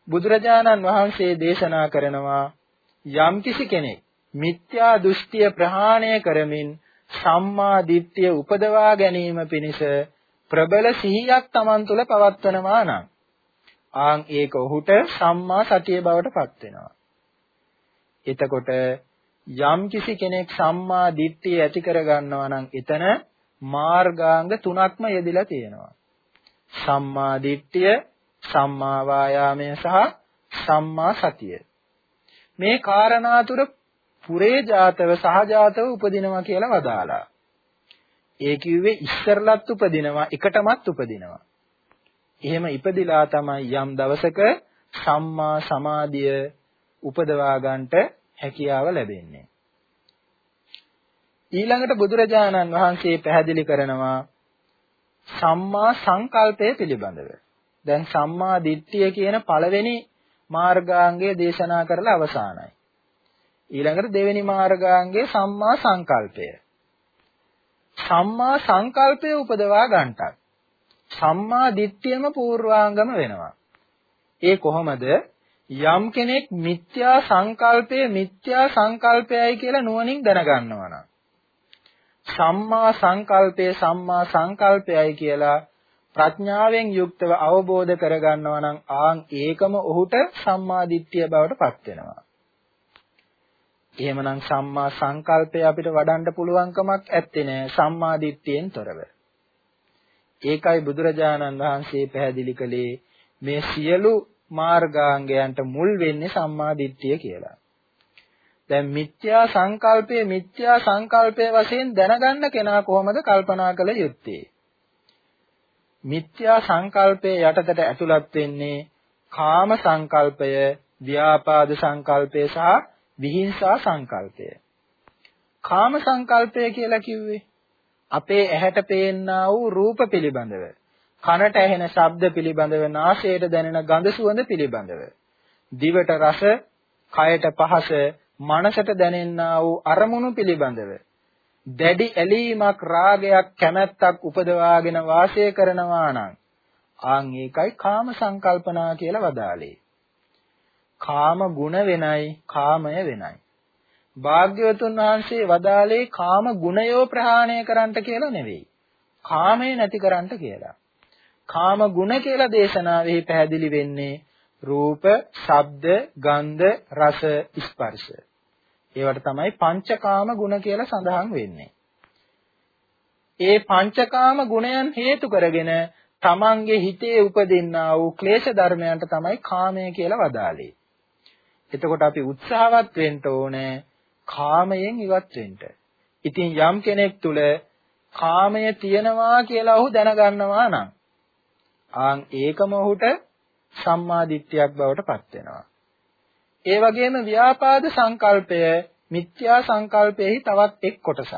Speaker 1: බුදුරජාණන් වහන්සේ දේශනා කරනවා යම්කිසි කෙනෙක් මිත්‍යා දෘෂ්ටිය ප්‍රහාණය කරමින් සම්මා දිට්ඨිය උපදවා ගැනීම පිණිස ප්‍රබල සිහියක් Taman තුල පවත්වනවා නම් ආන් ඒක ඔහුට සම්මා සතිය බවට පත් වෙනවා. එතකොට යම් කිසි කෙනෙක් සම්මා දිට්ඨිය ඇති කර ගන්නවා නම් එතන මාර්ගාංග තුනක්ම යෙදিলা තියෙනවා. සම්මා දිට්ඨිය, සම්මා වායාමය සහ සම්මා සතිය. මේ කාරණා තුර පුරේ ජාතව සහජාතව උපදිනවා කියලා වදාලා. ඒ කිව්වේ ඉස්සරලත් උපදිනවා එකටමත් උපදිනවා. එහෙම ඉපදිලා තමයි යම් දවසක සම්මා සමාධිය උපදවා ගන්නට හැකියාව ලැබෙන්නේ. ඊළඟට බුදුරජාණන් වහන්සේ පැහැදිලි කරනවා සම්මා සංකල්පය පිළිබඳව. දැන් සම්මා දිට්ඨිය කියන පළවෙනි මාර්ගාංගය දේශනා කරලා අවසానයි. ඊළඟට දෙවෙනි මාර්ගාංගය සම්මා සංකල්පය. සම්මා සංකල්පය උපදවා ගන්නටත් සම්මා දිට්ඨියම පූර්වාංගම වෙනවා. ඒ කොහොමද? යම් කෙනෙක් මිත්‍යා සංකල්පය මිත්‍යා සංකල්පයයි කියලා නුවණින් දැනගන්නවා නම් සම්මා සංකල්පය සම්මා සංකල්පයයි කියලා ප්‍රඥාවෙන් යුක්තව අවබෝධ කරගන්නවා නම් ආන් ඒකම ඔහුට සම්මා දිට්ඨිය බවට පත් වෙනවා. එහෙමනම් සම්මා සංකල්පය අපිට වඩන්න පුළුවන්කමක් ඇත්තේ නෑ සම්මා දිට්ඨියෙන් තොරව. ඒකයි බුදුරජාණන් වහන්සේ පැහැදිලි කළේ මේ සියලු මාර්ගාංගයන්ට මුල් වෙන්නේ සම්මා දිට්ඨිය කියලා. දැන් මිත්‍යා සංකල්පය මිත්‍යා සංකල්පය වශයෙන් දැනගන්න කෙනා කොහොමද කල්පනා කළ යුත්තේ? මිත්‍යා සංකල්පයේ යටතට ඇතුළත් වෙන්නේ කාම සංකල්පය, ව්‍යාපාද සංකල්පය සහ විහිංසා සංකල්පය. කාම සංකල්පය කියලා කිව්වේ අපේ ඇහැට පේන්නා වූ රූප පිළිබඳව, කනට ඇහෙන ශබ්ද පිළිබඳව, නාසයට දැනෙන ගඳ සුවඳ පිළිබඳව, දිවට රස, කයට පහස, මනසට දැනෙන්නා වූ අරමුණු පිළිබඳව දැඩි ඇලීමක් රාගයක් කැමැත්තක් උපදවාගෙන වාසය කරනවා නම් ආන් ඒකයි කාම සංකල්පනා කියලා වදාළේ. කාම ගුණ වෙනයි කාමය වෙනයි. භාග්‍යවතුන් වහන්සේ වදාළේ කාම ගුණයෝ ප්‍රහාණය කරන්නට කියලා නෙවෙයි. කාමය නැති කරන්නට කියලා. කාම ගුණ කියලා දේශනාවෙහි පැහැදිලි වෙන්නේ රූප, ශබ්ද, ගන්ධ, රස, ස්පර්ශ. ඒවට තමයි පංචකාම ගුණ කියලා සඳහන් වෙන්නේ. ඒ පංචකාම ගුණයන් හේතු කරගෙන තමන්ගේ හිතේ උපදින්නා වූ ක්ලේශ ධර්මයන්ට තමයි කාමය කියලා වදාළේ. එතකොට අපි උත්සාහවත් වෙන්න ඕනේ කාමයෙන් ඉවත් වෙන්න. ඉතින් යම් කෙනෙක් තුල කාමය තියනවා කියලා ඔහු දැනගන්නවා නම් ආන් ඒකම ඔහුට සම්මා දිට්ඨියක් බවට පත් වෙනවා. ඒ වගේම ව්‍යාපාද සංකල්පය මිත්‍යා සංකල්පයෙහි තවත් එක් කොටසක්.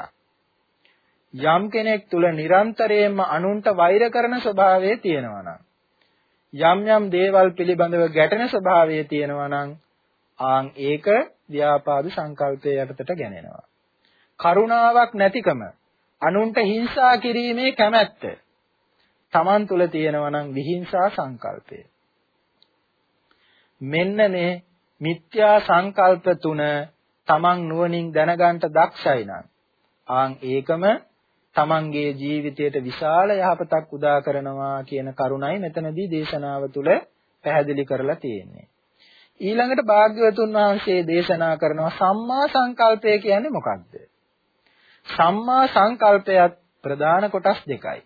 Speaker 1: යම් කෙනෙක් තුල නිරන්තරයෙන්ම අනුන්ට වෛර කරන ස්වභාවය තියෙනවා නම් යම් යම් දේවල් පිළිබඳව ගැටෙන ස්වභාවය තියෙනවා නම් ආන් ඒක ව්‍යාපාද සංකල්පයේ යටතට ගැනෙනවා. කරුණාවක් නැතිකම අනුන්ට හිංසා කිරීමේ කැමැත්ත Taman තුල තියෙනවා නම් විහිංසා සංකල්පය. මෙන්න මේ මිත්‍යා සංකල්ප තුන තමන් නුවණින් දැනගන්න දක්ෂයි නම් ආන් ඒකම තමන්ගේ ජීවිතයට විශාල යහපතක් උදා කරනවා කියන කරුණයි මෙතනදී දේශනාව තුළ පැහැදිලි කරලා තියෙන්නේ. ඊළඟට භාග්‍යවතුන් වහන්සේ දේශනා කරනවා සම්මා සංකල්පය කියන්නේ මොකක්ද? සම්මා සංකල්පයත් ප්‍රධාන කොටස් දෙකයි.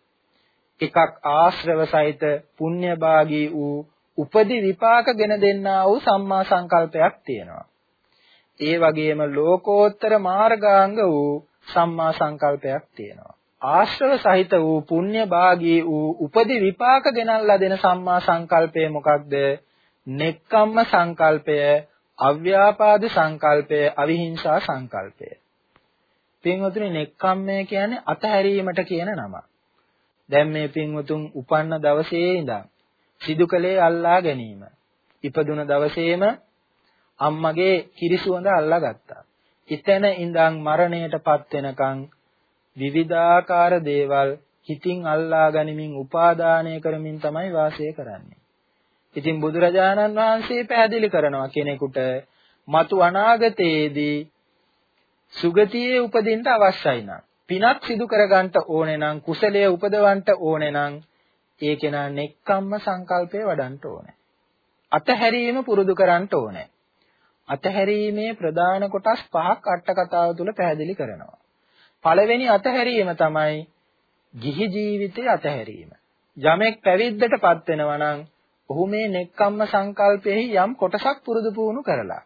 Speaker 1: එකක් ආශ්‍රව සහිත පුණ්‍යභාගී වූ උපදි විපාක ගෙන දෙන්නා වූ සම්මා සංකල්පයක් තියෙනවා. ඒ වගේම ලෝකෝත්තර මාර්ගාංග වූ සම්මා සංකල්පයක් තියෙනවා. ආශ්‍රව සහිත වූ පුණ්‍ය භාගී වූ උපදි විපාක ගෙනල්ලා දෙන සම්මා සංකල්පය මොකක්ද? නෙක්කම්ම සංකල්පය, අව්‍යාපාද සංකල්පය, අවිහිංසා සංකල්පය. පින්වතුනි නෙක්කම්මය කියන්නේ අතහැරීමට කියන නම. දැන් මේ පින්වතුන් උපන්න දවසේ ඉඳන් සිදු කළේ අල්ලා ගැනීම. ඉපදුන දවසේම අම්මගේ කිරිසුවඳ අල්ලාගත්තා. ඉතන ඉඳන් මරණයටපත් වෙනකන් විවිධාකාර දේවල් හිතින් අල්ලා ගනිමින් උපාදානය කරමින් තමයි වාසය කරන්නේ. ඉතින් බුදුරජාණන් වහන්සේ පැහැදිලි කරනවා කෙනෙකුට මතු අනාගතයේදී සුගතියේ උපදින්න අවශ්‍යයි නම් පිනක් සිදු කරගන්න ඕනේ නම් කුසලයේ උපදවන්න ඕනේ නම් ඒ කෙනා නෙක්කම්ම සංකල්පය වඩන්න ඕනේ. අතහැරීම පුරුදු කරන්න ඕනේ. අතහැරීමේ ප්‍රධාන කොටස් පහක් අට කතාව තුල පැහැදිලි කරනවා. පළවෙනි අතහැරීම තමයි ගිහි ජීවිතයේ අතහැරීම. යමෙක් පැවිද්දටපත් වෙනවා නම් ඔහු මේ නෙක්කම්ම සංකල්පෙහි යම් කොටසක් පුරුදු පුහුණු කරලා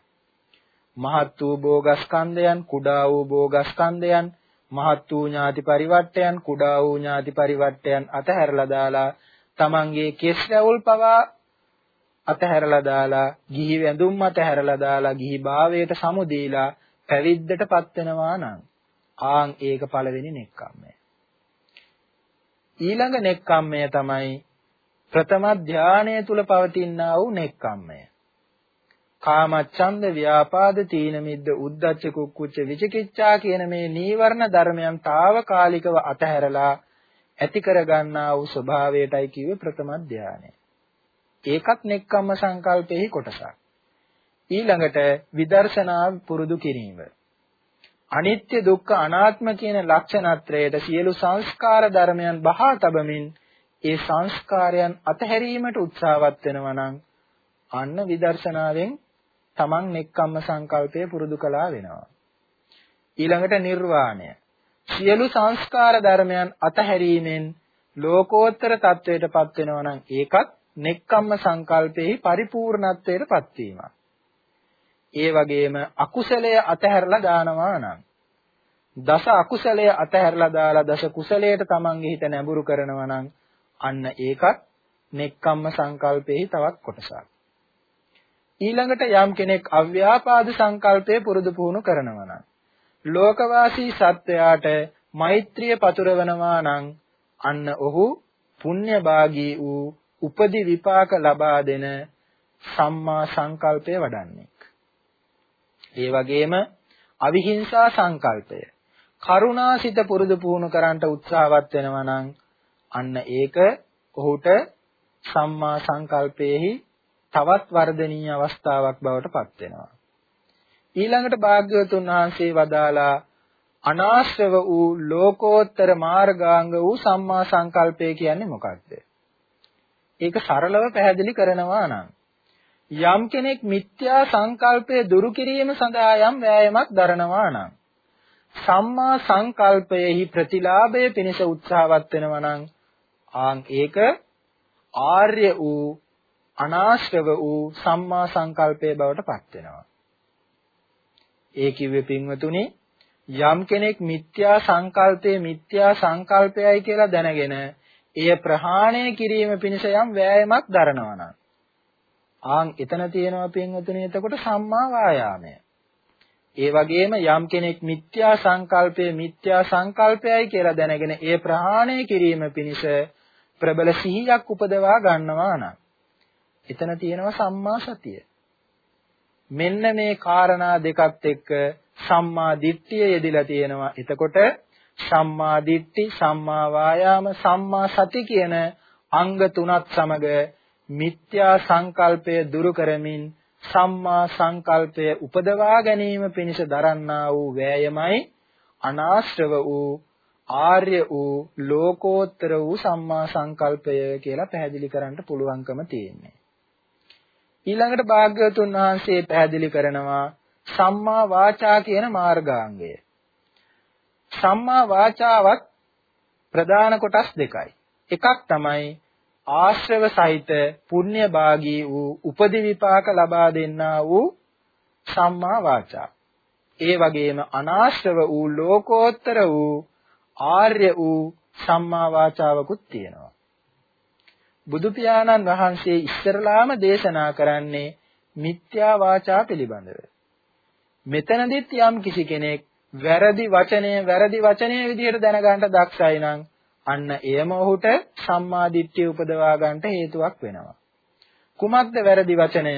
Speaker 1: මහත් වූ භෝගස්කන්ධයන් කුඩා වූ භෝගස්කන්ධයන් මහත් වූ ඥාති පරිවට්ටයන් කුඩා වූ ඥාති පරිවට්ටයන් අතහැරලා දාලා තමන්ගේ කෙස් රැවුල් පවා අතහැරලා දාලා ගිහි වැඳුම් අතහැරලා දාලා ගිහි භාවයට සමුදීලා පැවිද්දටපත් වෙනවා නම් ආන් ඒක පළවෙනි නෙක්ඛම්මය. ඊළඟ නෙක්ඛම්මය තමයි ප්‍රථම ධානය තුල පවතිනා වූ නෙක්ඛම්මය. කාමච්ඡන්ද ව්‍යාපාද තීන මිද්ද උද්ධච්ච කුක්කුච්ච විචිකිච්ඡා කියන මේ නීවරණ ධර්මයන් తాවකාලිකව අතහැරලා ඇති කරගන්නා වූ ස්වභාවයටයි කිව්වේ ප්‍රථම ධානය. ඒකත් නෙක්ඛම්ම සංකල්පෙහි කොටසක්. ඊළඟට විදර්ශනා පුරුදු කිරීම. අනිත්‍ය දුක්ඛ අනාත්ම කියන ලක්ෂණත්‍රයට සියලු සංස්කාර ධර්මයන් බහා තබමින් ඒ සංස්කාරයන් අතහැරීමට උත්සාහවත් වෙනවා නම් අන්න විදර්ශනාවෙන් තමන් නෙක්කම්ම සංකල්පය පුරුදු කළා වෙනවා. ඊළඟට නිර්වාණය. සියලු සංස්කාර ධර්මයන් අතහැරීමෙන් ලෝකෝත්තර තත්වයටපත් වෙනවා නම් ඒකත් නෙක්කම්ම සංකල්පෙහි පරිපූර්ණත්වයටපත් වීමක්. ඒ වගේම අකුසලය අතහැරලා දානවා නම් දස අකුසලය අතහැරලා දාලා දස කුසලයට තමන්ගේ හිත නැඹුරු කරනවා නම් අන්න ඒකත් නෙක්කම්ම සංකල්පෙහි තවත් කොටසක්. ඊළඟට යම් කෙනෙක් අව්‍යාපාද සංකල්පය පුරුදු පුහුණු කරනවා නම් ලෝකවාසී සත්වයාට මෛත්‍රිය පතුරවනවා නම් අන්න ඔහු පුණ්‍ය භාගී වූ උපදි විපාක ලබා දෙන සම්මා සංකල්පය වඩන්නේ. ඒ වගේම අවිහිංසා සංකල්පය කරුණාසිත පුරුදු පුහුණු කරන්නට උත්සාහවත් වෙනවා නම් අන්න ඒක ඔහුට සම්මා සංකල්පයේහි තවත් වර්ධනීය අවස්ථාවක් බවට පත් වෙනවා. ඊළඟට භාග්‍යවතුන් වහන්සේ වදාලා අනාශ්‍රව වූ ලෝකෝත්තර මාර්ගාංග වූ සම්මා සංකල්පය කියන්නේ මොකක්ද? ඒක සරලව පැහැදිලි කරනවා නම් යම් කෙනෙක් මිත්‍යා සංකල්පය දුරු කිරීම සඳහා යම් වෑයමක් දරනවා නම් සම්මා සංකල්පයෙහි ප්‍රතිලාභය පිණිස උත්සාහවත් වෙනවා නම් ආන් ඒක ආර්ය වූ අනාශ්‍රව වූ සම්මා සංකල්පයේ බවට පත් වෙනවා. ඒ කිව්වේ පින්වතුනි යම් කෙනෙක් මිත්‍යා සංකල්පයේ මිත්‍යා සංකල්පයයි කියලා දැනගෙන එය ප්‍රහාණය කිරීම පිණිස යම් වෑයමක් දරනවා නම් ආන් එතන තියෙනවා පින්වතුනි එතකොට සම්මා වායාමය. ඒ වගේම යම් කෙනෙක් මිත්‍යා සංකල්පයේ මිත්‍යා සංකල්පයයි කියලා දැනගෙන ඒ ප්‍රහාණය කිරීම පිණිස ප්‍රබල සිහියක් උපදවා ගන්නවා නම් එතන තියෙනවා සම්මා සතිය. මෙන්න මේ காரணා දෙකත් එක්ක සම්මා දිට්ඨිය යෙදিলা තියෙනවා. එතකොට සම්මා දිට්ඨි, සම්මා වායාම, සම්මා සති කියන අංග තුනත් සමග මිත්‍යා සංකල්පය දුරු කරමින් සම්මා සංකල්පය උපදවා ගැනීම පිණිස දරන්නා වූ වෑයමයි අනාශ්‍රව වූ ආර්ය වූ ලෝකෝත්තර වූ සම්මා සංකල්පය කියලා පැහැදිලි කරන්න පුළුවන්කම තියෙන්නේ. ඊළඟට භාග්‍යවතුන් වහන්සේ පැහැදිලි කරනවා සම්මා වාචා කියන මාර්ගාංගය. සම්මා වාචාවත් ප්‍රධාන කොටස් දෙකයි. එකක් තමයි ආශ්‍රව සහිත පුණ්‍ය භාගී වූ උපදි විපාක ලබා දෙන්නා වූ සම්මා වාචා. ඒ වගේම අනාශ්‍රව වූ ලෝකෝත්තර වූ ආර්ය වූ සම්මා වාචාවකුත් තියෙනවා. බුදු පියාණන් වහන්සේ ඉස්සරලාම දේශනා කරන්නේ මිත්‍යා වාචා පිළිබඳව. මෙතනදිත් යම් කිසි කෙනෙක් වැරදි වචනය වැරදි වචනය විදිහට දැනගන්න දක්ෂයි නම් අන්න එයම ඔහුට සම්මා දිට්ඨිය උපදවා ගන්නට හේතුවක් වෙනවා. කුමක්ද වැරදි වචනය?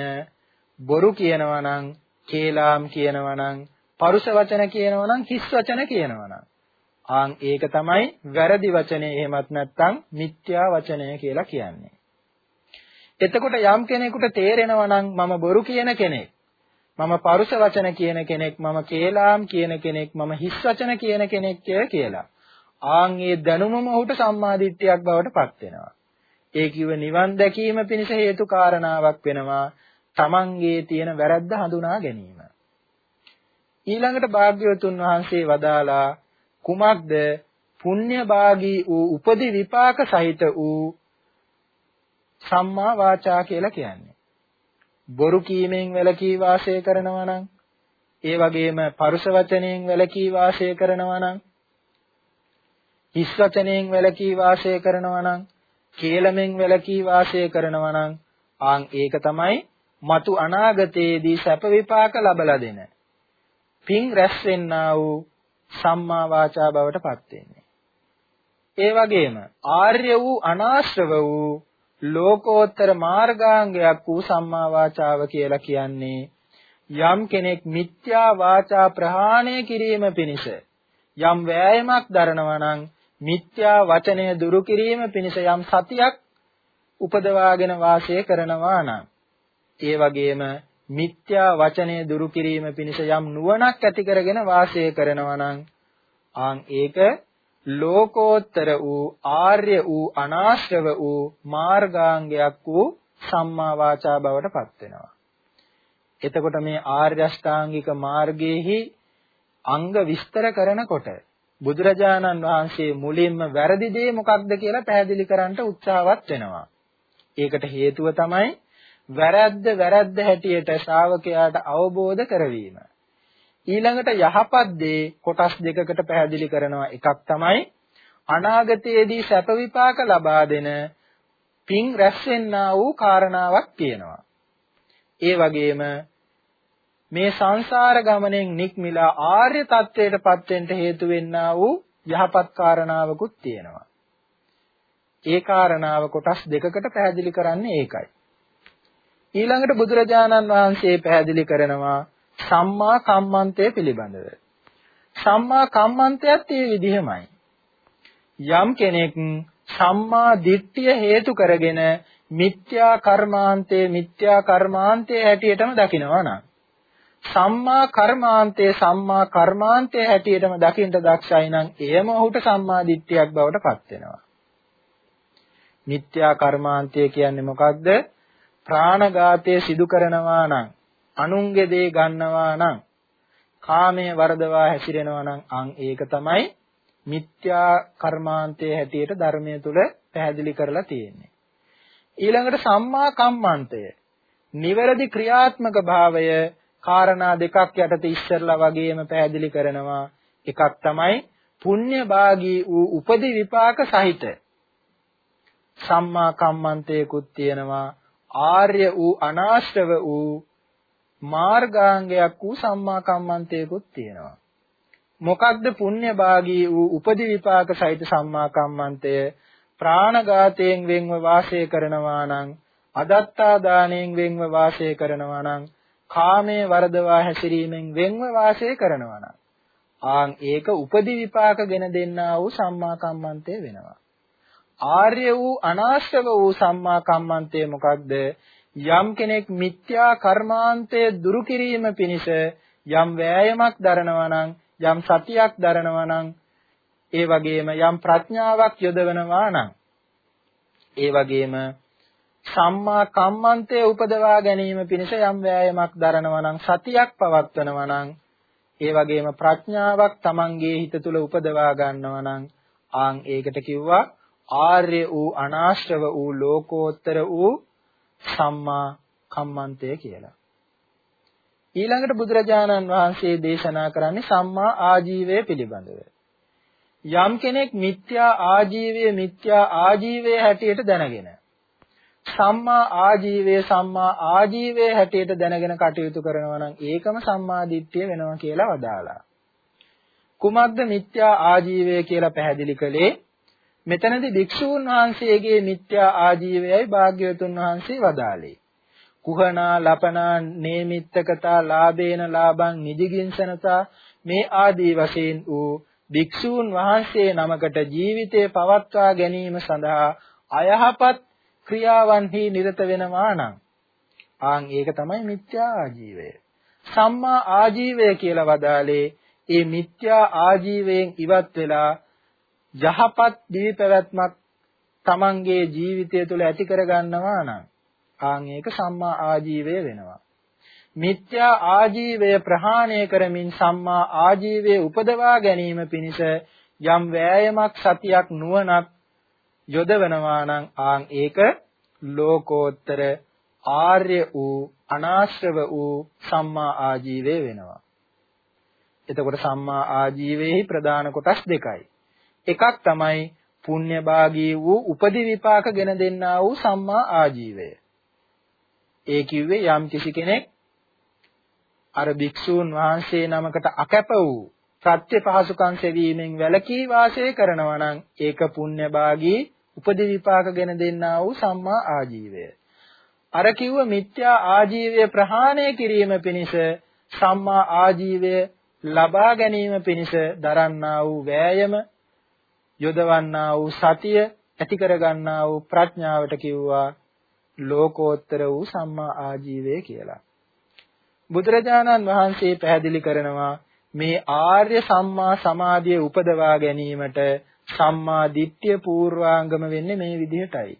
Speaker 1: බොරු කියනවා නම්, කේලාම් කියනවා නම්, පරුෂ වචන කියනවා නම්, හිස් වචන කියනවා නම්. ආන් ඒක තමයි වැරදි වචනේ එහෙමත් නැත්නම් මිත්‍යා වචනය කියලා කියන්නේ. එතකොට යම් කෙනෙකුට තේරෙනවා නම් මම බොරු කියන කෙනෙක් මම පරුෂ වචන කියන කෙනෙක් මම කේලාම් කියන කෙනෙක් මම හිස් වචන කියන කෙනෙක් කියලා. ආන් ඒ දැනුමම ඔහුට සම්මාදිට්ඨියක් බවට පත් වෙනවා. ඒ කිව නිවන් දැකීම පිණිස හේතු කාරණාවක් වෙනවා. තමන්ගේ තියෙන වැරද්ද හඳුනා ගැනීම. ඊළඟට භාග්‍යවතුන් වහන්සේ වදාලා කුමක්ද පුණ්‍ය භාගී වූ උපදි විපාක සහිත වූ සම්මා වාචා කියලා කියන්නේ. බොරු කීමෙන් වැළකී වාසය කරනවා නම් ඒ වගේම පරුෂ වචනයෙන් වැළකී වාසය කරනවා නම් හිස් වචනයෙන් වැළකී වාසය කරනවා නම් කේලමෙන් වැළකී වාසය කරනවා නම් ආන් ඒක තමයි మතු අනාගතයේදී සැප විපාක ලබලා දෙන පින් රැස් වෙන්නා වූ සම්මා වාචා බවට පත් වෙන්නේ. ඒ වගේම ආර්ය වූ අනාශ්‍රව වූ ලෝකෝත්තර මාර්ගාංගයක් වූ සම්මා වාචාව කියලා කියන්නේ යම් කෙනෙක් මිත්‍යා වාචා ප්‍රහාණය කිරීම පිණිස යම් වෑයමක් දරනවා නම් මිත්‍යා වචනය දුරු කිරීම පිණිස යම් සතියක් උපදවාගෙන වාසය කරනවා නම් ඒ වගේම මිත්‍යා වචනය දුරු කිරීම පිණිස යම් නුවණක් ඇති කරගෙන වාසය කරනවා නම් ආන් ඒක ලෝකෝත්තර වූ ආර්ය වූ අනාශ්‍රව වූ මාර්ගාංගයක් වූ සම්මා වාචා බවට පත් වෙනවා. එතකොට මේ ආර්ය අෂ්ටාංගික මාර්ගයේහි අංග විස්තර කරනකොට බුදුරජාණන් වහන්සේ මුලින්ම වැරදි දේ මොකක්ද කියලා පැහැදිලි කරන්නට උත්සාහවත් වෙනවා. ඒකට හේතුව තමයි වැරද්ද වැරද්ද හැටියට ශ්‍රාවකයාට අවබෝධ කරවීම. ඊළඟට යහපත් දේ කොටස් දෙකකට පැහැදිලි කරනවා. එකක් තමයි අනාගතයේදී සැප විපාක ලබා දෙන පින් රැස් වෙන්නා වූ කාරණාවක් තියෙනවා. ඒ වගේම මේ සංසාර ගමනෙන් නික්මිලා ආර්ය තත්වයටපත් වෙන්න හේතු වෙන්නා වූ යහපත් කාරණාවකුත් තියෙනවා. ඒ කාරණාව කොටස් දෙකකට පැහැදිලි කරන්නේ ඒකයි. ඊළඟට බුදුරජාණන් වහන්සේ පැහැදිලි කරනවා සම්මා කම්මන්තය පිළිබඳව. සම්මා කම්මන්තයත් ඒ විදිහමයි. යම් කෙනෙක් සම්මා දිට්ඨිය හේතු කරගෙන මිත්‍යා කර්මාන්තයේ මිත්‍යා කර්මාන්තයේ හැටියටම දකිනවා නම් සම්මා කර්මාන්තයේ සම්මා කර්මාන්තයේ හැටියටම දකින්න දක්ෂයි නම් එයම ඔහුට සම්මා දිට්ඨියක් බවට පත් වෙනවා. මිත්‍යා කර්මාන්තය කියන්නේ මොකක්ද? ප්‍රාණඝාතය සිදු කරනවා නම්, අනුන්ගේ දේ ගන්නවා නම්, කාමයේ වරදවා හැසිරෙනවා නම් අන් ඒක තමයි මිත්‍යා කර්මාන්තයේ හැටියට ධර්මයේ තුල පැහැදිලි කරලා තියෙන්නේ. ඊළඟට සම්මා කම්මන්තය. නිවැරදි ක්‍රියාත්මක භාවය කාරණා දෙකක් යටතේ ඉස්සරලා වගේම පැහැදිලි කරනවා. එකක් තමයි පුණ්‍ය භාගී වූ උපදි විපාක සහිත සම්මා කම්මන්තයකුත් තියෙනවා. ආර්ය වූ අනාශ්‍රව වූ මාර්ගාංගයක් වූ සම්මා කම්මන්තයකුත් තියෙනවා. මොකක්ද පුණ්‍ය භාගී වූ උපදි විපාක සහිත සම්මා කම්මන්තය? ප්‍රාණඝාතයෙන් වෙන්ව වාසය කරනවා නම් අදත්තා දාණයෙන් වෙන්ව වාසය කරනවා නම් කාමයේ වරදවා හැසිරීමෙන් වෙන්ව වාසය කරනවා නම් ආන් ඒක උපදි විපාකගෙන දෙන්නා වූ සම්මා කම්මන්තය වෙනවා. ආර්ය වූ අනාශ්‍රව වූ සම්මා කම්මන්තය මොකක්ද? යම් කෙනෙක් මිත්‍යා කර්මාන්තය දුරු කිරීම පිණිස යම් වෑයමක් දරනවා නම් යම් සතියක් දරනවා නම් ඒ වගේම යම් ප්‍රඥාවක් යොදවනවා නම් ඒ වගේම සම්මා කම්මන්තය උපදවා ගැනීම පිණිස යම් වෑයමක් දරනවා නම් සතියක් පවත්වනවා නම් ඒ වගේම ප්‍රඥාවක් Tamanගේ හිත තුළ උපදවා ගන්නවා නම් ආන් ඒකට කිව්වා ආර්ය වූ අනාශ්‍රව වූ ලෝකෝත්තර වූ සම්මා කම්මන්තය කියලා. ඊළඟට බුදුරජාණන් වහන්සේ දේශනා කරන්නේ සම්මා ආජීවය පිළිබඳව. යම් කෙනෙක් මිත්‍යා ආජීවයේ මිත්‍යා ආජීවයේ හැටියට දැනගෙන සම්මා ආජීවයේ සම්මා ආජීවයේ හැටියට දැනගෙන කටයුතු කරනවා නම් ඒකම සම්මා දිට්ඨිය වෙනවා කියලා වදාලා. කුමක්ද මිත්‍යා ආජීවය කියලා පැහැදිලි කළේ? මෙතනදී භික්ෂූන් වහන්සේගේ මිත්‍යා ආජීවයයි භාග්‍යවතුන් වහන්සේ වදාළේ. කුහනා ලපනා නේමිත්තකතා ලාභේන ලාභං නිදිගින්සනතා මේ ආදී වශයෙන් වූ භික්ෂූන් වහන්සේ නමකට ජීවිතේ පවත්වා ගැනීම සඳහා අයහපත් ක්‍රියාවන්හි නිරත වෙනවා නම් ආන් ඒක තමයි මිත්‍යා ආජීවය. සම්මා ආජීවය කියලා වදාලේ ඒ මිත්‍යා ආජීවයෙන් ඉවත් වෙලා යහපත් දිවි පැවැත්මක් තමන්ගේ ජීවිතය තුළ ඇති කරගන්නවා නම් ආන් ඒක සම්මා ආජීවය වෙනවා. මිත්‍යා ආජීවය ප්‍රහාණය කරමින් සම්මා ආජීවය උපදවා ගැනීම පිණිස යම් වෑයමක් සතියක් නුවණක් යොදවනවා නම් ආන් ඒක ලෝකෝත්තර ආර්ය වූ අනාශ්‍රව වූ සම්මා ආජීවය වෙනවා. එතකොට සම්මා ආජීවයේහි ප්‍රධාන කොටස් දෙකයි. එකක් තමයි පුණ්‍ය භාගී වූ උපදි විපාක ගෙන දෙන්නා වූ සම්මා ආජීවය. ඒ කිව්වේ යම් කිසි කෙනෙක් අර භික්ෂූන් වහන්සේ නමකට අකැප වූ සත්‍ය පහසුකම් සෙවීමෙන් වැළකී වාසය කරනවා නම් ඒක පුණ්‍ය භාගී උපදි විපාකගෙන දෙන්නා වූ සම්මා ආජීවය. අර කිව්ව මිත්‍යා ආජීවය ප්‍රහාණය කිරීම පිණිස සම්මා ආජීවය ලබා ගැනීම පිණිස දරන්නා වූ වෑයම යොදවන්නා වූ සතිය ඇති කරගන්නා වූ ප්‍රඥාවට කිව්වා ලෝකෝත්තර වූ සම්මා ආජීවය කියලා. බුදුරජාණන් වහන්සේ පැහැදිලි කරනවා මේ ආර්ය සම්මා සමාධිය උපදවා ගැනීමට සම්මා දිට්ඨිය පූර්වාංගම වෙන්නේ මේ විදිහටයි.